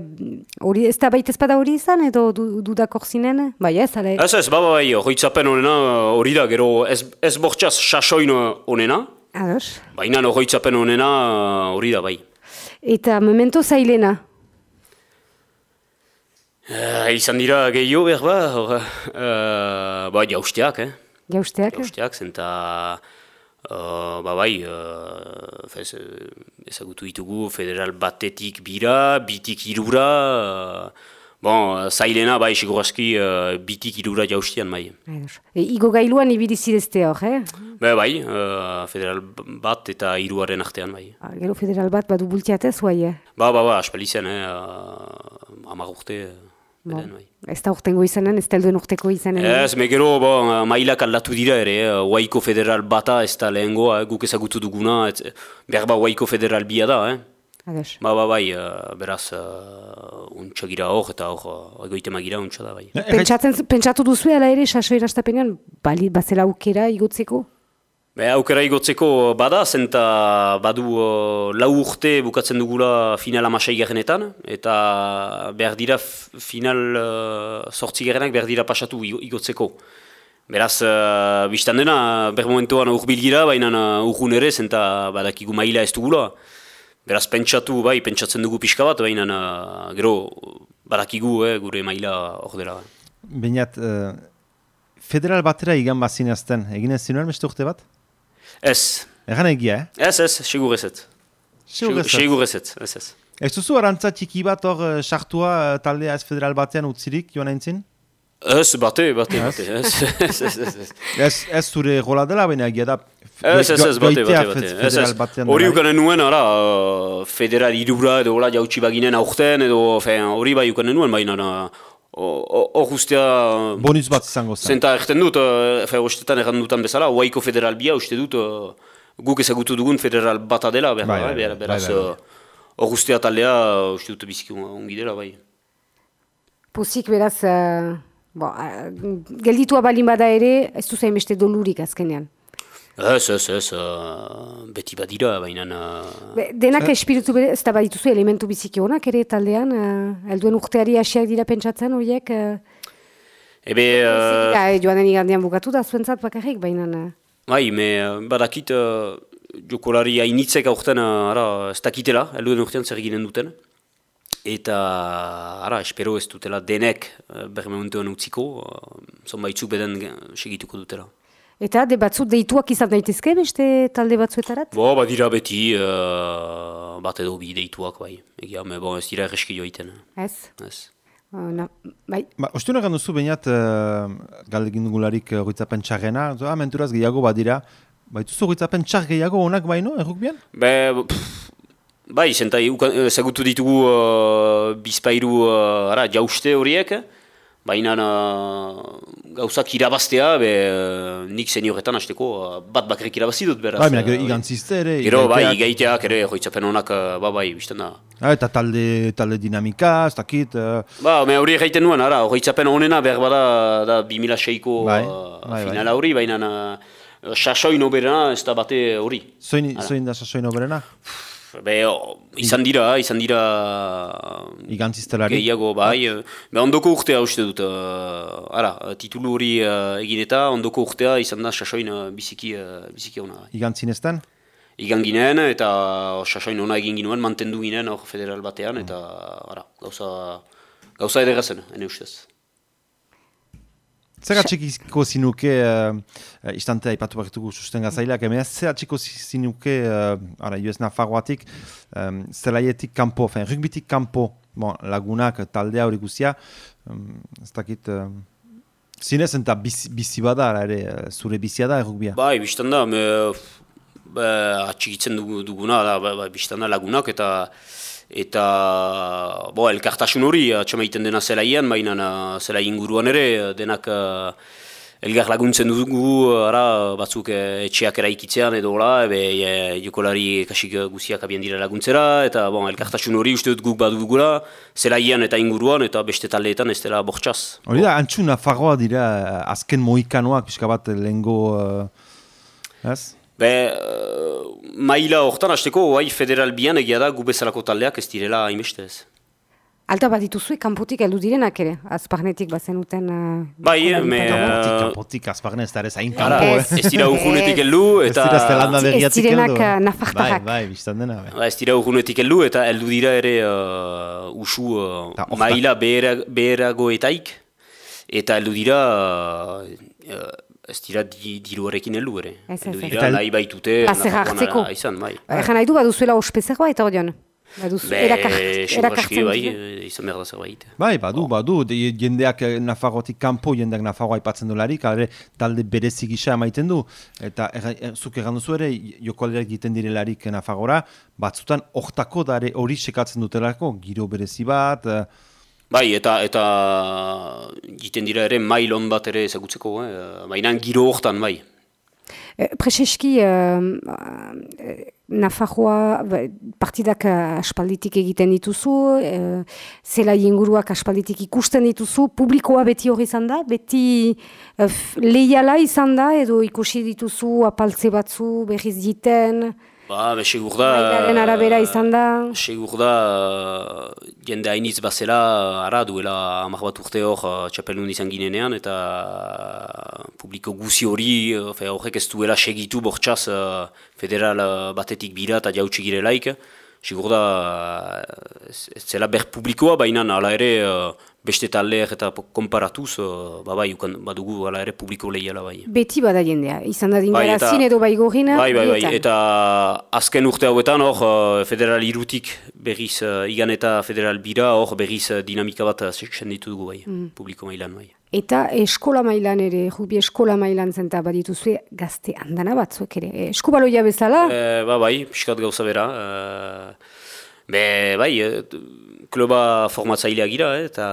B: hori, ez da baita ezpada hori izan, edo du, dudakor zinen? Bai ez, ale?
D: Ez ez, baba bai, hoitzapen honena hori da, gero ez, ez bortxaz sasoin honena,
B: Ados.
D: baina hoitzapen honena hori da bai.
B: Eta memento zailena?
D: Uh, izan dira gehiago behar ba, uh, ba, jausteak, eh?
B: Jausteak?
D: Jausteak, zenta, uh, ba bai, uh, fez, uh, ezagutu ditugu federal batetik bira, bitik irura, uh, bon, zailena bai, segurazki uh, bitik irura jaustean bai.
B: E, igo gailuan ibili zidezte hor, eh?
D: Ba bai, uh, federal bat eta iruaren artean bai.
B: Ah, Gero federal bat badu bultiatez, guai, eh?
D: Ba, ba, ba, aspali zen, eh, uh, amar urte, uh, beden, bai.
B: Ez da urtengo izanen, ez da helduen urteko izanen.
D: Ez, me gero, bon, mailak aldatu dira ere, eh, Waiko federal bata ez da lehengoa, eh, guk ezagutu duguna, et, behar ba Waiko federal bia da, eh?
B: Ados.
D: Ba, ba, bai, uh, beraz, uh, untsa gira hor, eta hor, egoitema gira untsa da, bai.
B: Pentsatzen, pentsatu duzu ala ere, sasoi erastapenean, bali, bazela aukera igotzeko?
D: Be, aukera igotzeko bada, zenta badu uh, lau urte bukatzen dugula final amasai gerenetan, eta behar dira final uh, sortzi gerenak behar dira pasatu igo- igotzeko. Beraz, uh, biztan dena, ber momentuan urbil gira, baina uh, urrun ere, zenta badakigu maila ez dugula. Beraz, pentsatu, bai, pentsatzen dugu pixka bat, baina uh, gero badakigu eh, gure maila hor dela.
A: Bainat, uh, federal batera igan bazinazten, egin ez zinuen beste urte bat?
D: Ez,
A: Egan egia, eh?
D: ez, ez, segur ezet.
A: Segur ezet.
D: Segur ezet, ez ez.
A: Ez duzu arantza txiki bat hor eh, sartua eh, taldea ez federal batean utzirik joan aintzin?
D: Ez, bate, bate, bate, ez, ez, ez, ez, ez.
A: Ez, zure rola dela, baina egia da
D: Ez, ez, ez, bate, bate, bate. Hori
A: dela.
D: ukanen nuen, ara, federal irura edo hola jautsi baginen aurten, edo hori bai ukanen nuen, baina hor guztia...
A: Bonus bat izango zen.
D: Zenta erten dut, uh, fe, ostetan erran dutan bezala, Waiko federal bia, uste dut, uh, guk ezagutu dugun federal bata dela, behar,
A: Bai,
D: bai,
A: bai,
D: behar,
A: bai,
D: beraz,
A: bai,
D: uh, hor guztia taldea, uste dut biziki ongi dela, bai.
B: Pozik beraz, uh, bo, uh, gelditua balin bada ere, ez duzu hainbeste dolurik azkenean.
D: Ez, ez, ez, uh, beti badira, baina... Uh,
B: Be, denak espiritu bere, ez da badituzu elementu biziki honak ere taldean, uh, helduen urteari hasiak dira pentsatzen horiek, uh,
D: ebe... Uh,
B: uh, joan den igandean bukatu da zuentzat bakarrik, baina... Uh,
D: Bai, me badakit uh, jokolari hainitzek aurten uh, ara, ez dakitela, helduen urtean zer eginen duten. Eta, ara, espero ez dutela denek uh, bermementuan utziko, uh, zonbaitzuk beden ge- segituko dutela.
B: Eta de batzu deituak izan daitezke beste talde batzuetarat?
D: Bo, badira beti, uh, bat edo bi deituak, bai. Egia, me bon, ez dira erreski joiten.
B: Ez?
D: Ez.
B: Uh, na, bai,
A: Ba, duzu, bainat, uh, galdegin dugularik uh, goitzapen txarrena, zo, ah, menturaz gehiago badira, baituzu goitzapen txar gehiago onak baino, errukbian?
D: Be, pff, bai, zentai, uka- ezagutu ditugu uh, bizpairu uh, ara, jauste horiek, baina uh, gauzak irabaztea, be, uh, nik senioretan hasteko uh, bat bakarrik irabazi dut, beraz.
A: Bai,
D: uh,
A: gero igantzizte ere.
D: Gero, bai,
A: igaiteak-
D: ere, joitzapen honak, uh, ba, bai, bizten da.
A: Ah, eta talde, talde dinamika, ez dakit, uh,
D: Ba, me hori egiten nuen, ara, hoitzapen honena behar bada da 2006ko
A: Bai,
D: uh,
A: bai, bai.
D: finala hori, baina uh, sasoin ez da bate hori.
A: zoin, zoin da sasoin oberena?
D: Be, o, izan dira, izan dira
A: Igantziztelari.
D: gehiago, bai. eh, Be, ondoko urtea uste dut, uh, ara, titulu hori uh, egin eta ondoko urtea izan da sasoin uh, biziki, uh, biziki ona.
A: Igantzinezten?
D: Igan ginen eta sasoin ona egin ginuen, mantendu ginen hor federal batean, eta ara, gauza, gauza edera zen, ene ustez.
A: Zer atxikiko zinuke, uh, uh, istantea ipatu barritugu susten gazaileak, hemen zer atxiko zinuke, uh, ara, US Nafarroatik, um, zelaietik kanpo, fen, rugbitik kanpo, bon, lagunak, taldea hori guzia, um, ez dakit, um, zinez eta bizi, bizi bada, ara ere, uh, zure bizia da errugbia.
D: Bai, biztan da, me, be, atxikitzen dugu, duguna, da, ba, ba, biztan da lagunak eta eta bo, elkartasun hori atxamaiten dena zelaian, baina uh, zelai inguruan ere, denak uh, elgar laguntzen dugu, ara, batzuk eh, etxeak eraikitzean edo hola, ebe jokolari kasik eh, guziak abien dira laguntzera, eta bon, elkartasun hori uste dut guk badugula, zelaian eta inguruan, eta beste taldeetan ez dela bortxaz.
A: Hori da, antxu Nafarroa dira, uh, azken mohikanoak, pixka bat, lehengo, uh, ez?
D: Be, uh, maila hortan hasteko, oai federal bian egia da gu bezalako taldeak ez direla hainbeste ez.
B: Alta bat dituzue, kanpotik heldu direnak ere, azparnetik bazen uten... Uh,
D: bai, me...
A: Kanpotik, kanpotik, azparne ez da ere zain kanpo,
B: Ez.
A: eh?
D: ez dira urgunetik heldu,
A: Ez
D: eta...
A: dira zelanda
B: Ez
A: berriatik
B: direnak,
A: heldu.
B: eh,
A: eh?
B: nafartarrak.
A: Bai, bai, biztan dena. bai.
D: Ba, ez dira urgunetik heldu, eta heldu dira ere uh, usu uh,
A: Ta
D: maila behera, beheragoetaik, eta heldu dira... Uh, ez dira di, diruarekin heldu ere.
B: Ez, ez,
D: Heldu
B: ez.
D: dira
A: Eta-
D: nahi baitute...
B: Hartzeko.
D: Izan, bai.
B: Egan nahi du, baduzuela ospe zerbait, ordeon? Baduzu,
D: Be,
B: erakart, erakartzen
D: bai, eh, izan behar da zerbait.
A: Bai, badu, badu, de, jendeak eh, Nafarroatik kanpo, jendeak Nafarroa aipatzen dolarik, ere talde berezik gisa emaiten du, eta erra- er, zuk egan duzu ere, jokoalerak egiten direlarik Nafarroa, batzutan hortako da ere hori sekatzen dutelako, giro berezi bat, eh,
D: Bai, eta eta egiten dira ere mail on bat ere ezagutzeko, eh? baina giro hortan bai.
B: Eh, Prezeski, uh, Nafarroa ba, partidak aspalditik egiten dituzu, uh, zela inguruak aspalditik ikusten dituzu, publikoa beti hori izan da, beti uh, lehiala izan da, edo ikusi dituzu apaltze batzu berriz jiten,
D: Ba, be, segur da...
B: mailaren arabera izan da.
D: Segur da, jende hainitz bazela, ara duela hamar bat urte hor uh, txapelun izan ginenean, eta publiko guzi hori, uh, fe, horrek ez duela segitu bortxaz uh, federal batetik bira eta jautsi girelaik. Segur da, ez, ez zela ber publikoa, baina hala ere uh, beste taldeak eta konparatuz, uh, ba, bai, ukan, badugu hala ere publiko lehiala bai.
B: Beti bada jendea, izan da
D: Bai,
B: dingarazin
D: eta-
B: edo.
D: Bai, bai, bai,
B: bietan.
D: eta azken urte hauetan hor uh, federal irutik berriz uh, igan eta federal bira hor berriz uh, dinamika bat seksen ditugu bai, publiko mailan bai.
B: Eta eskola mailan ere, rugbi eskola mailan zenta badituzue gazte handana batzuek ere. E, Eskubaloia bezala,
D: E, ba bai, pixkat gauza bera. Uh, be, bai, eh, kluba formatzaileak gira, eh, eta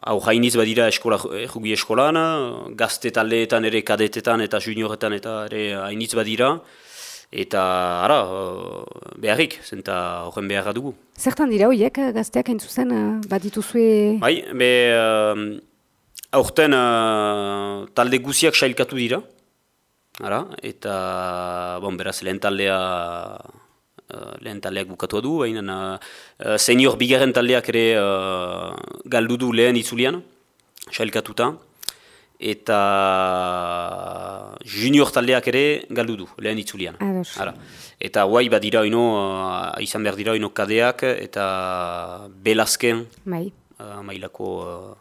D: hau jainiz badira eskola, eh, rugbi eskolan, eh, gazte taldeetan ere kadetetan eta junioretan eta ere hainitz badira. Eta, ara, uh, beharrik, zenta horren beharra dugu.
B: zertan dira horiek eh, gazteak hain zuzen eh, badituzue...
D: Bai, be, aurten uh, talde guziak sailkatu dira. Ara, eta, bon, beraz, lehen taldea, uh, lehen taldeak bukatu du, baina uh, senior bigarren taldeak ere uh, galdu du lehen itzulian, sailkatuta. Eta junior taldeak ere galdu du lehen itzulian. Ara. Eta guai badira ino, uh, izan behar dira ino kadeak eta belazken
B: Bai,
D: uh, mailako uh,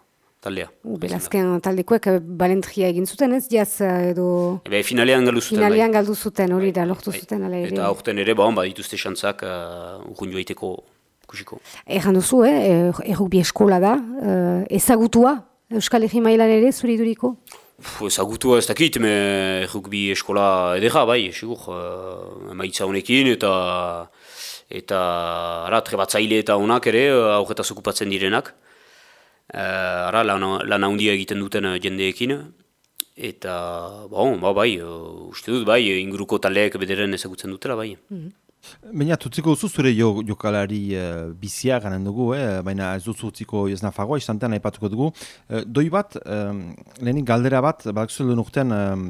D: taldea.
B: U, belazken taldekoek eh, balentria egin zuten ez, jaz eh, edo
D: Ebe, finalean galdu zuten.
B: finalean
D: bai.
B: galdu zuten hori da, lortu
D: Bai.
B: zuten ala ere.
D: Eta aurten ere, bon, badituzte xantzak uh, urrun joaiteko kusiko.
B: Egan duzu, eh, errugbi eskola da, eh, ezagutua, Euskal Herri mailan ere, zuri duriko?
D: Uf, ezagutua ez dakit, me rugby eskola edera, bai, sigur, uh, maitza honekin, eta eta ara, trebatzaile eta honak ere, uh, aurretaz okupatzen direnak. Uh, ara, lan, lan handia egiten duten uh, jendeekin. Eta, bon, ba, bai, uh, uste dut, bai, inguruko taldeek bederen ezagutzen dutela, bai.
A: Baina, tutziko duzu zure jo, jokalari uh, bizia ganen dugu, eh? baina ez duzu utziko ez nafagoa, istantean aipatuko dugu. Uh, doi bat, um, lehenik galdera bat, badak zuen urtean um,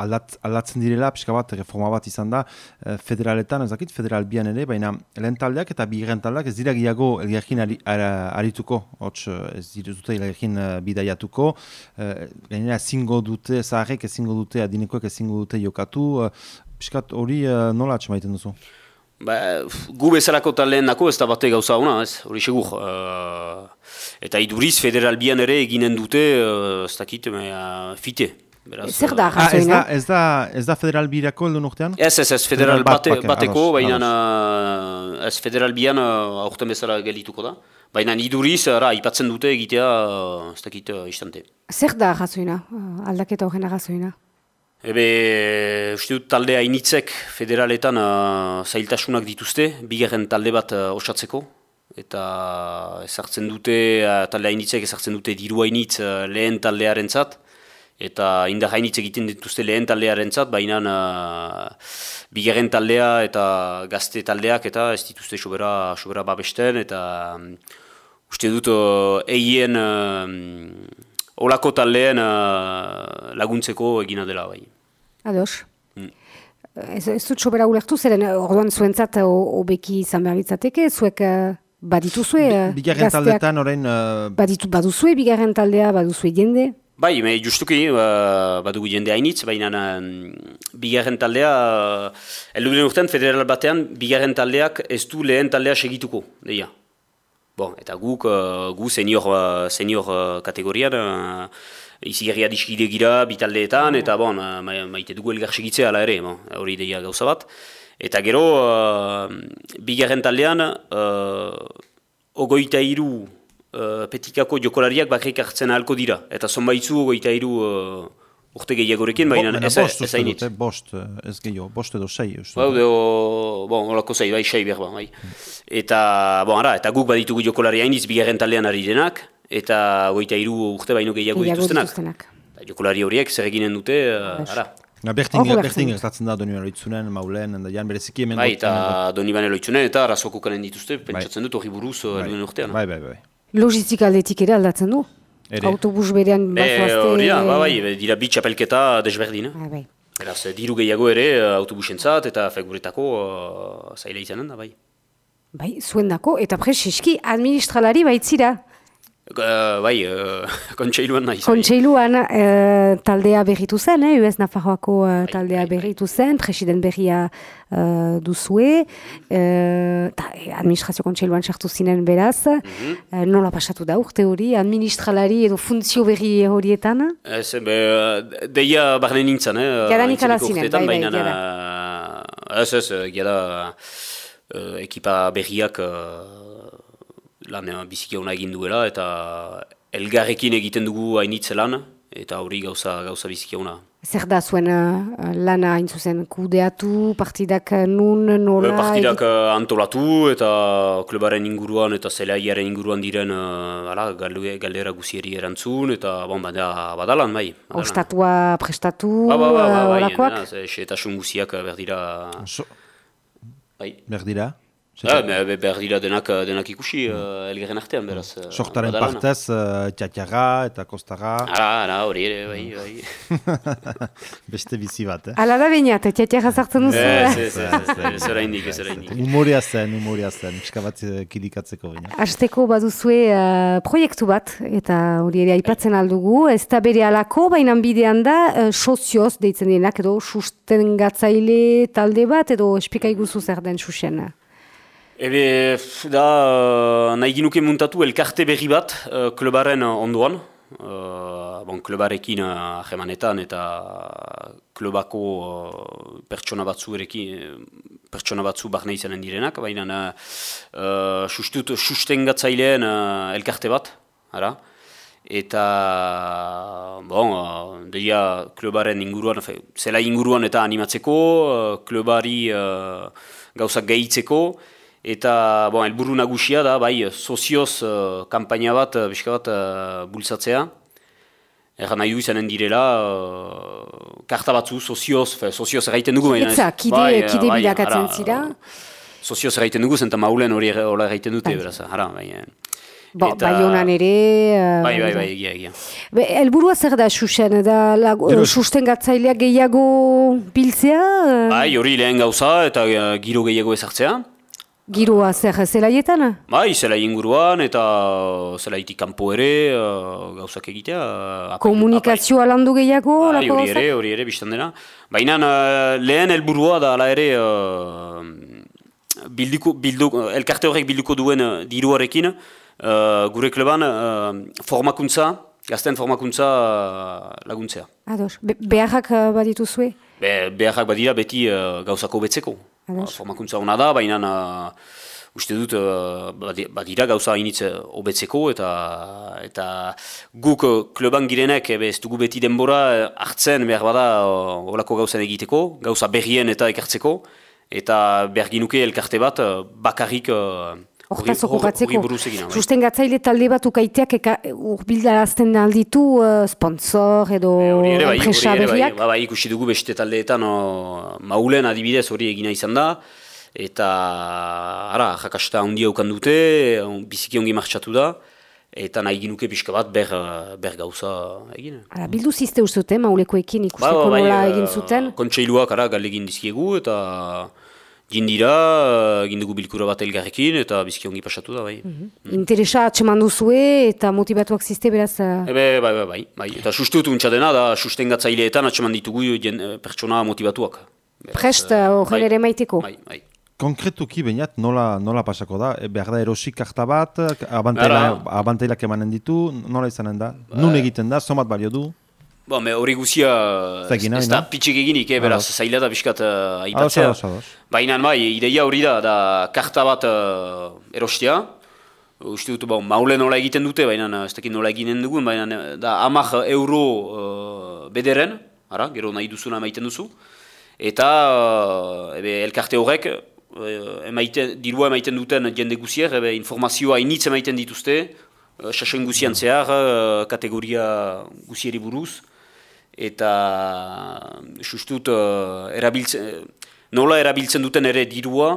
A: aldat, aldatzen direla, pixka bat, reforma bat izan da, uh, federaletan, ez dakit, federal bian ere, baina lehen taldeak eta bigarren taldeak ez dira giago elgerkin ari, ara, arituko, hots uh, ez dira dute elgerkin uh, bidaiatuko, uh, gainera ezingo dute, zaharrek ezingo dute, adinekoek ezingo dute jokatu, uh, Piskat hori uh, nola atxemaiten duzu?
D: Ba, gu bezalako taldeen nako ez da bate gauza hona, ez, hori segur. Uh, eta iduriz federal bian ere eginen dute, uh, ez dakit, me, uh, fite. Beraz,
B: Zer da,
A: Ah, ez, da, ez, da, ez da federal birako heldu urtean?
D: Ez, ez, ez, federal
A: Federal bat
D: bate, bateko, baina uh, ez federal bian uh, aurten bezala gelituko da. Baina iduriz, ara, ipatzen dute egitea, uh, ez dakit, uh, istante.
B: Zer da eh, aldaketa horren arrazoina?
D: Ebe, uste dut talde hainitzek federaletan uh, zailtasunak dituzte, bigarren talde bat uh, osatzeko. Eta ezartzen dute, uh, talde hainitzek ezartzen dute diru hainitz uh, lehen taldearen zat. Eta indar hainitz egiten dituzte lehen taldearen zat, baina uh, bigarren taldea eta gazte taldeak eta ez dituzte sobera, sobera babesten. Eta um, uste dut eien uh, olako taldean uh, laguntzeko egina dela bai.
B: Ados.
D: Mm.
B: Ez, ez dut sobera ulertu, zeren eh, orduan zuentzat ho- hobeki izan behar litzateke, zuek eh, badituzue uh,
A: Bigarren taldetan orain... Uh,
B: Baditu, baduzue bigarren taldea, baduzue jende?
D: Bai, me justuki, uh, badugu jende hainitz, baina um, bigarren taldea, uh, elduren urtean federal batean, bigarren taldeak ez du lehen taldea segituko, deia. Bon, eta guk, uh, gu senior, uh, senior uh, kategorian, uh, izi gerria diskide gira bitaldeetan, eta bon, uh, maite dugu elgar segitzea ala ere, bon, hori deia gauza bat. Eta gero, uh, bigarren taldean, uh, ogoita iru uh, petikako jokolariak bakrik hartzen ahalko dira. Eta zonbaitzu goita iru uh, urte gehiagorekin, baina ez
A: ez hainit. Bost, ez gehiago, bost edo sei.
D: Ba, edo, bon, olako zei, bai, sei behar, bai. Eta, bon, ara, eta guk baditugu jokolari hainiz bigarren taldean ari denak, eta goita iru urte baino gehiago dituztenak. Jokolari horiek zer eginen dute, uh, ara.
A: Na Berting, Berting gertatzen da Doni Loitzunen, Maulen, da Jan bereziki hemen...
D: Bai, eta Doni Loitzunen eta Razokukanen dituzte, pentsatzen dut hori buruz bai. urtean.
A: Bai, bai, bai.
B: Logistika aldetik ere aldatzen du? Ere. Autobus berean bazoazte...
D: Hori da, ba, bai, dira bit txapelketa desberdin. Ah, bai. Beraz, diru gehiago ere autobusentzat eta feguretako uh, zaila izanen da, bai.
B: Bai, zuen dako, eta prezeski administralari baitzira.
D: Uh, bai, uh, [laughs] kontseiluan nahi.
B: Kontseiluan uh, taldea berritu zen, eh? US Nafarroako uh, taldea bai, bai, berritu zen, president berria uh, duzue, uh, administrazio kontseiluan sartu zinen beraz, mm -hmm. uh, nola pasatu da urte hori, administralari edo funtzio berri horietan?
D: Ez, be, deia barne nintzen, eh?
B: Geranik alazinen, bai, bai,
D: gara. Ez, ez, gara uh, ekipa berriak... Uh, lan eh, biziki hona egin duela eta elgarrekin egiten dugu hainitze lan eta hori gauza, gauza biziki hona.
B: Zer da zuen uh, lana hain zuzen kudeatu, partidak nun, nola?
D: Partidak uh, antolatu eta klubaren inguruan eta zelaiaren inguruan diren uh, ala, galdera guzieri erantzun eta bon, bada, badalan bai.
B: Ostatua prestatu,
D: ba, ba, ba, ba, ba, eta guziak berdira... So...
A: Bai. Berdira?
D: Ah, behar dira denak, denak ikusi uh, elgeren artean, beraz. Uh,
A: Sortaren partez, uh, txatxarra eta kostara.
D: Ara, ara, hori ere, bai, bai.
A: Beste bizi bat, eh?
B: Ala da bainat, txatxarra zartzen duzu,
D: eh? Ez, ez, ez, ez, zera indik, ez zera indik.
A: Humoria zen, humoria zen, pixka bat kilikatzeko baina.
B: Azteko baduzue uh, proiektu bat, eta hori ere aipatzen aldugu, ez da bere alako, baina bidean da, uh, sozioz deitzen dienak, edo susten gatzaile talde bat, edo espika iguzu zer den susen.
D: Ebe, da, uh, nahi ginuke muntatu elkarte berri bat uh, klubaren onduan. Uh, bon, klubarekin uh, eta klubako uh, pertsona batzu erekin, pertsona batzu barne izanen direnak, baina uh, sustut, susten gatzailean uh, elkarte bat, ara. Eta, bon, uh, deia klubaren inguruan, fe, zela inguruan eta animatzeko, uh, klubari uh, gauzak gehitzeko, Eta, bon, elburu nagusia da, bai, sozioz uh, kampaina bat, uh, bat, uh, bultzatzea. Erra nahi du izanen direla, uh, karta batzu, sozioz, fe, sozioz erraiten dugu.
B: Etza, kide, bai, kide bai, bilakatzen zira?
D: Sozioz erraiten dugu, zenta maulen hori erraiten dute, bai. beraz, ara, bai.
B: Bo, eta... Bai honan ere...
D: Uh, bai, bai, bai, egia, egia.
B: Be, elburua zer da, Xuxen, da susten gatzailea gehiago biltzea?
D: Bai, hori lehen gauza eta giro gehiago ezartzea.
B: Girua zer zelaietan?
D: Bai, zelai inguruan eta zelaitik kanpo ere uh, gauzak egitea.
B: Uh, Komunikazioa landu gehiago?
D: Bai, hori ere, hori ere, biztan dena. Baina uh, lehen helburua da ala ere uh, bilduko, bildu, elkarte horrek bilduko duen uh, diruarekin uh, gure kleban uh, formakuntza, gazten formakuntza uh, laguntzea.
B: Ados, Be beharrak uh, baditu zue?
D: Be beharrak badira beti uh, gauzako betzeko. Ba, formakuntza hona da, baina uh, uste dut uh, badira gauza hainitz hobetzeko eta eta guk uh, kluban girenek ez dugu beti denbora hartzen behar bada uh, olako gauzan egiteko, gauza berrien eta ekartzeko eta behar ginuke elkarte bat bakarrik
B: Hortaz okupatzeko, susten gatzaile talde bat ukaiteak urbildarazten alditu uh, sponsor edo enpresa
D: bai, berriak? Bai, bai, ikusi dugu beste taldeetan maulen adibidez hori egina izan da. Eta, ara, jakasta handia ukan dute, biziki ongi martxatu da. Eta nahi ginuke pixka bat ber, ber gauza egin.
B: Ara, bildu ziste uste mauleko ekin ikusteko ba, ba, bai, nola egin zuten?
D: Kontseiluak, ara, galegin dizkiegu eta Jindira, egin dugu bilkura bat elgarrekin, eta bizki ongi pasatu da, bai.
B: Interesa atseman duzue eta motivatuak ziste beraz... eh,
D: Ebe, bai, bai, bai, bai. Eta suste dut untsa dena, da sustengatzaileetan atseman ditugu jen, eh, pertsona motivatuak. Beraz,
B: Prest
D: eh,
B: horren
D: bai,
B: ere maiteko.
D: Bai, bai.
A: Konkretuki bainat nola, nola pasako da? Behar da erosik karta bat, abantaila,
D: Ara.
A: abantailak emanen ditu, nola izanen da? Nun egiten da, somat balio du?
D: Ba, me hori guzia,
A: Ez da
D: pitxik eginik, eh, beraz, zaila da biskat uh,
A: Ados,
D: aipatzea. Baina bai, ideia hori da, da karta bat uh, erostea. Uste dut, bon, maule nola egiten dute, baina uh, ez dakit nola eginen dugun, baina da amak euro uh, bederen, ara, gero nahi duzuna emaiten duzu. Eta uh, ebe, elkarte horrek, uh, emaiten, dirua emaiten duten jende guzier, ebe, informazioa initz emaiten dituzte, uh, sasoin guzian zehar, uh, kategoria guzieri buruz, eta sustut uh, erabiltzen, nola erabiltzen duten ere dirua,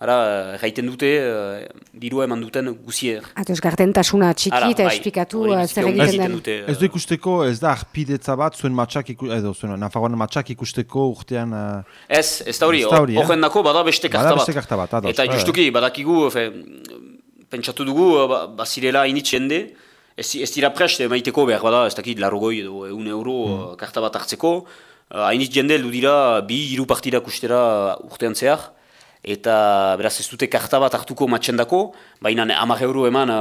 D: ara, gaiten dute uh, dirua eman duten guzier.
B: Atos gardentasuna txiki
D: Ara,
B: eta
D: bai,
B: esplikatu eh, zer egiten den.
D: dute,
A: Ez du ikusteko, ez da arpidetza bat, zuen matxak iku, edo, zuen Nafarroan matxak ikusteko urtean... Uh,
D: Ez, ez da hori,
A: eh?
D: horren dako bada beste karta
A: Bada
D: bat.
A: beste karta bat, ados,
D: Eta
A: bai, bai.
D: justuki, badakigu, fe, pentsatu dugu, ba, bazirela initz jende, ez, ez dira prest, maiteko behar bada, ez dakit, larrogoi edo eun euro
A: Hmm.
D: uh, karta bat hartzeko, uh, hainitz jende heldu dira bi hiru partida kustera urtean zehar, eta beraz ez dute karta bat hartuko matxendako, baina hamar euro eman uh,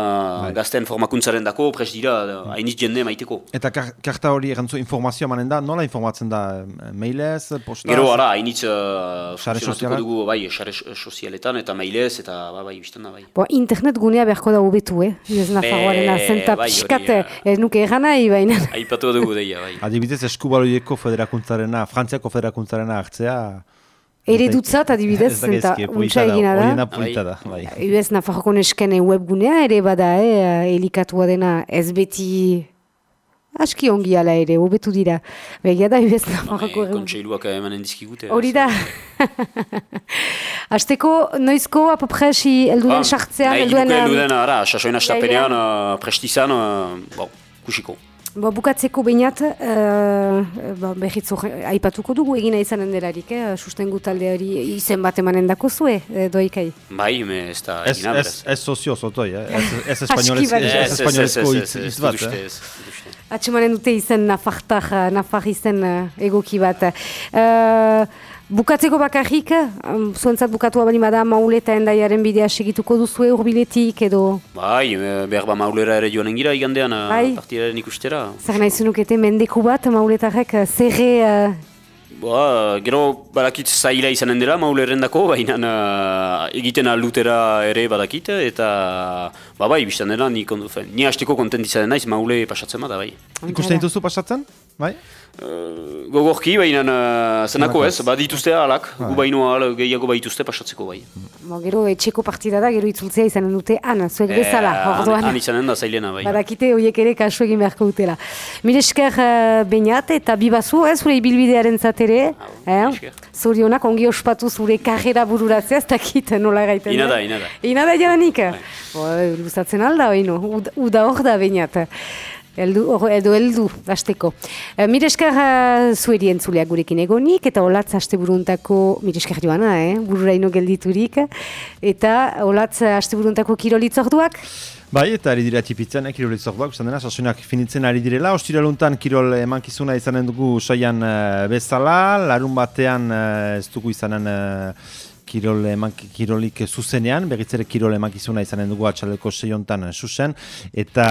A: Bai.
D: gazten formakuntzaren dako, prest dira uh, hainitz jende maiteko.
A: eta kar karta hori erantzu informazioa manen da, nola informatzen da? eh, Mailez, postaz?
D: Gero, ara, hainitz uh, funtzionatuko dugu, bai, sare sozialetan, eta mailez, eta ba, bai, bizten da, bai.
B: Bo, internet gunea beharko da hobetu, eh? Ez Nafarroaren
D: Be,
B: azenta
D: bai, hori,
B: pixkat, ez nuke egan nahi, baina...
D: Aipatu dugu deia, bai.
A: Adibidez, eskubaloieko federakuntzarena, Frantziako federakuntzarena hartzea...
B: Ere dutzat, adibidez,
A: gezki,
B: untsa egina da.
A: horiena polita da, bai.
B: Ez Nafarroko nesken webgunea ere bada, eh, elikatua dena ez beti aski ongi ala ere, hobetu dira. Begia da, ez Nafarroko
D: Bai, Kontseiluak emanen dizkigute.
B: Hori da. Azteko, [laughs] noizko, apopresi, elduden sartzean,
D: Nahi
B: elduen...
D: gituke elduden, ara, sasoin astapenean, uh, prestizan, uh, bon, kusiko.
B: Bo, bukatzeko bainat, uh, ba, behitz hor- aipatuko dugu egina izanen delarik, eh? sustengu talde hori izen bat emanen dako zue, eh, doikai.
D: Bai, me ez da
A: Ez,
D: egina,
A: ez,
D: beraz.
A: ez sozio zotoi, eh? ez, ez ez,
D: Ez,
A: ez
D: ez,
A: espainolezko
D: ez,
A: hitz
D: ez, ez,
A: bat, eh?
D: ez.
B: Atxemanen dute izen nafartar, eh, nafar izen eh, egoki bat. Uh, bukatzeko bakarrik, um, zuentzat bukatua bali bada maule eta endaiaren bidea segituko duzue urbiletik edo...
D: Bai, eh, behar ba maulera ere joanen gira igandean, uh,
B: Bai.
D: partidaren ikustera.
B: Zer nahi zenukete mendeku bat mauletarrek eh, zerre... eh,
D: Ba, gero badakit zaila izanen dela mauleren dako, baina uh, egiten aldutera ere badakit, eta ba bai, biztan dela, ni, kon- fe, ni hasteko kontent izanen naiz maule pasatzen bada, bai.
A: Ikusten dituzu pasatzen? Bai?
D: Uh, gogorki, baina uh, zenako ez, badituzte alak, gu baino al gehiago baituzte pasatzeko bai.
B: Bo, gero etxeko partida da, gero itzultzea izanen dute han, zuek bezala,
D: Eh,
B: orduan.
D: Han izanen da zailena bai.
B: Badakite horiek ere kasu egin beharko dutela. Mire esker uh, bainat eta bibazu, ez zure ibilbidearen zatere. Eh? Zorionak ongi ospatu zure karrera bururatzea, ez dakit nola gaiten.
D: Ina da,
B: den.
D: ina da.
B: Ina da jadanik. Bo, luzatzen alda, oino, Ud- uda hor da bainat. Eldu, or, edo eldu, hasteko. E, mire esker uh, zueri entzuleak gurekin egonik, eta olatz haste buruntako, mire esker joana, eh? bururaino gelditurik, eta olatz haste buruntako kirolitzorduak,
A: Bai, eta ari dira tipitzen, eh, kirol itzorduak, usan dena, sasoinak finitzen ari direla, ostiraluntan kirol emankizuna izanen dugu saian eh, bezala, larun batean eh, ez dugu izanen eh, kirol eman, kirolik zuzenean, berriz ere kirol emankizuna izanen dugu atxaleko seiontan eh, zuzen, eta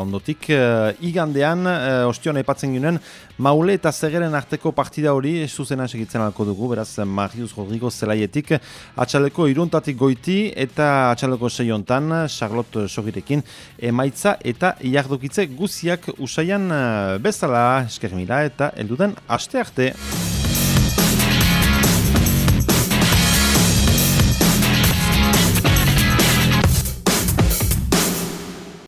A: ondotik eh, igandean, eh, ostion aipatzen ginen, maule eta zegeren arteko partida hori zuzenan segitzen alko dugu, beraz Marius Rodrigo zelaietik, atxaleko iruntatik goiti eta atxaleko seiontan Charlotte Sogirekin emaitza eta jardokitze guziak usaian bezala. Eskermila eta elduden aste arte.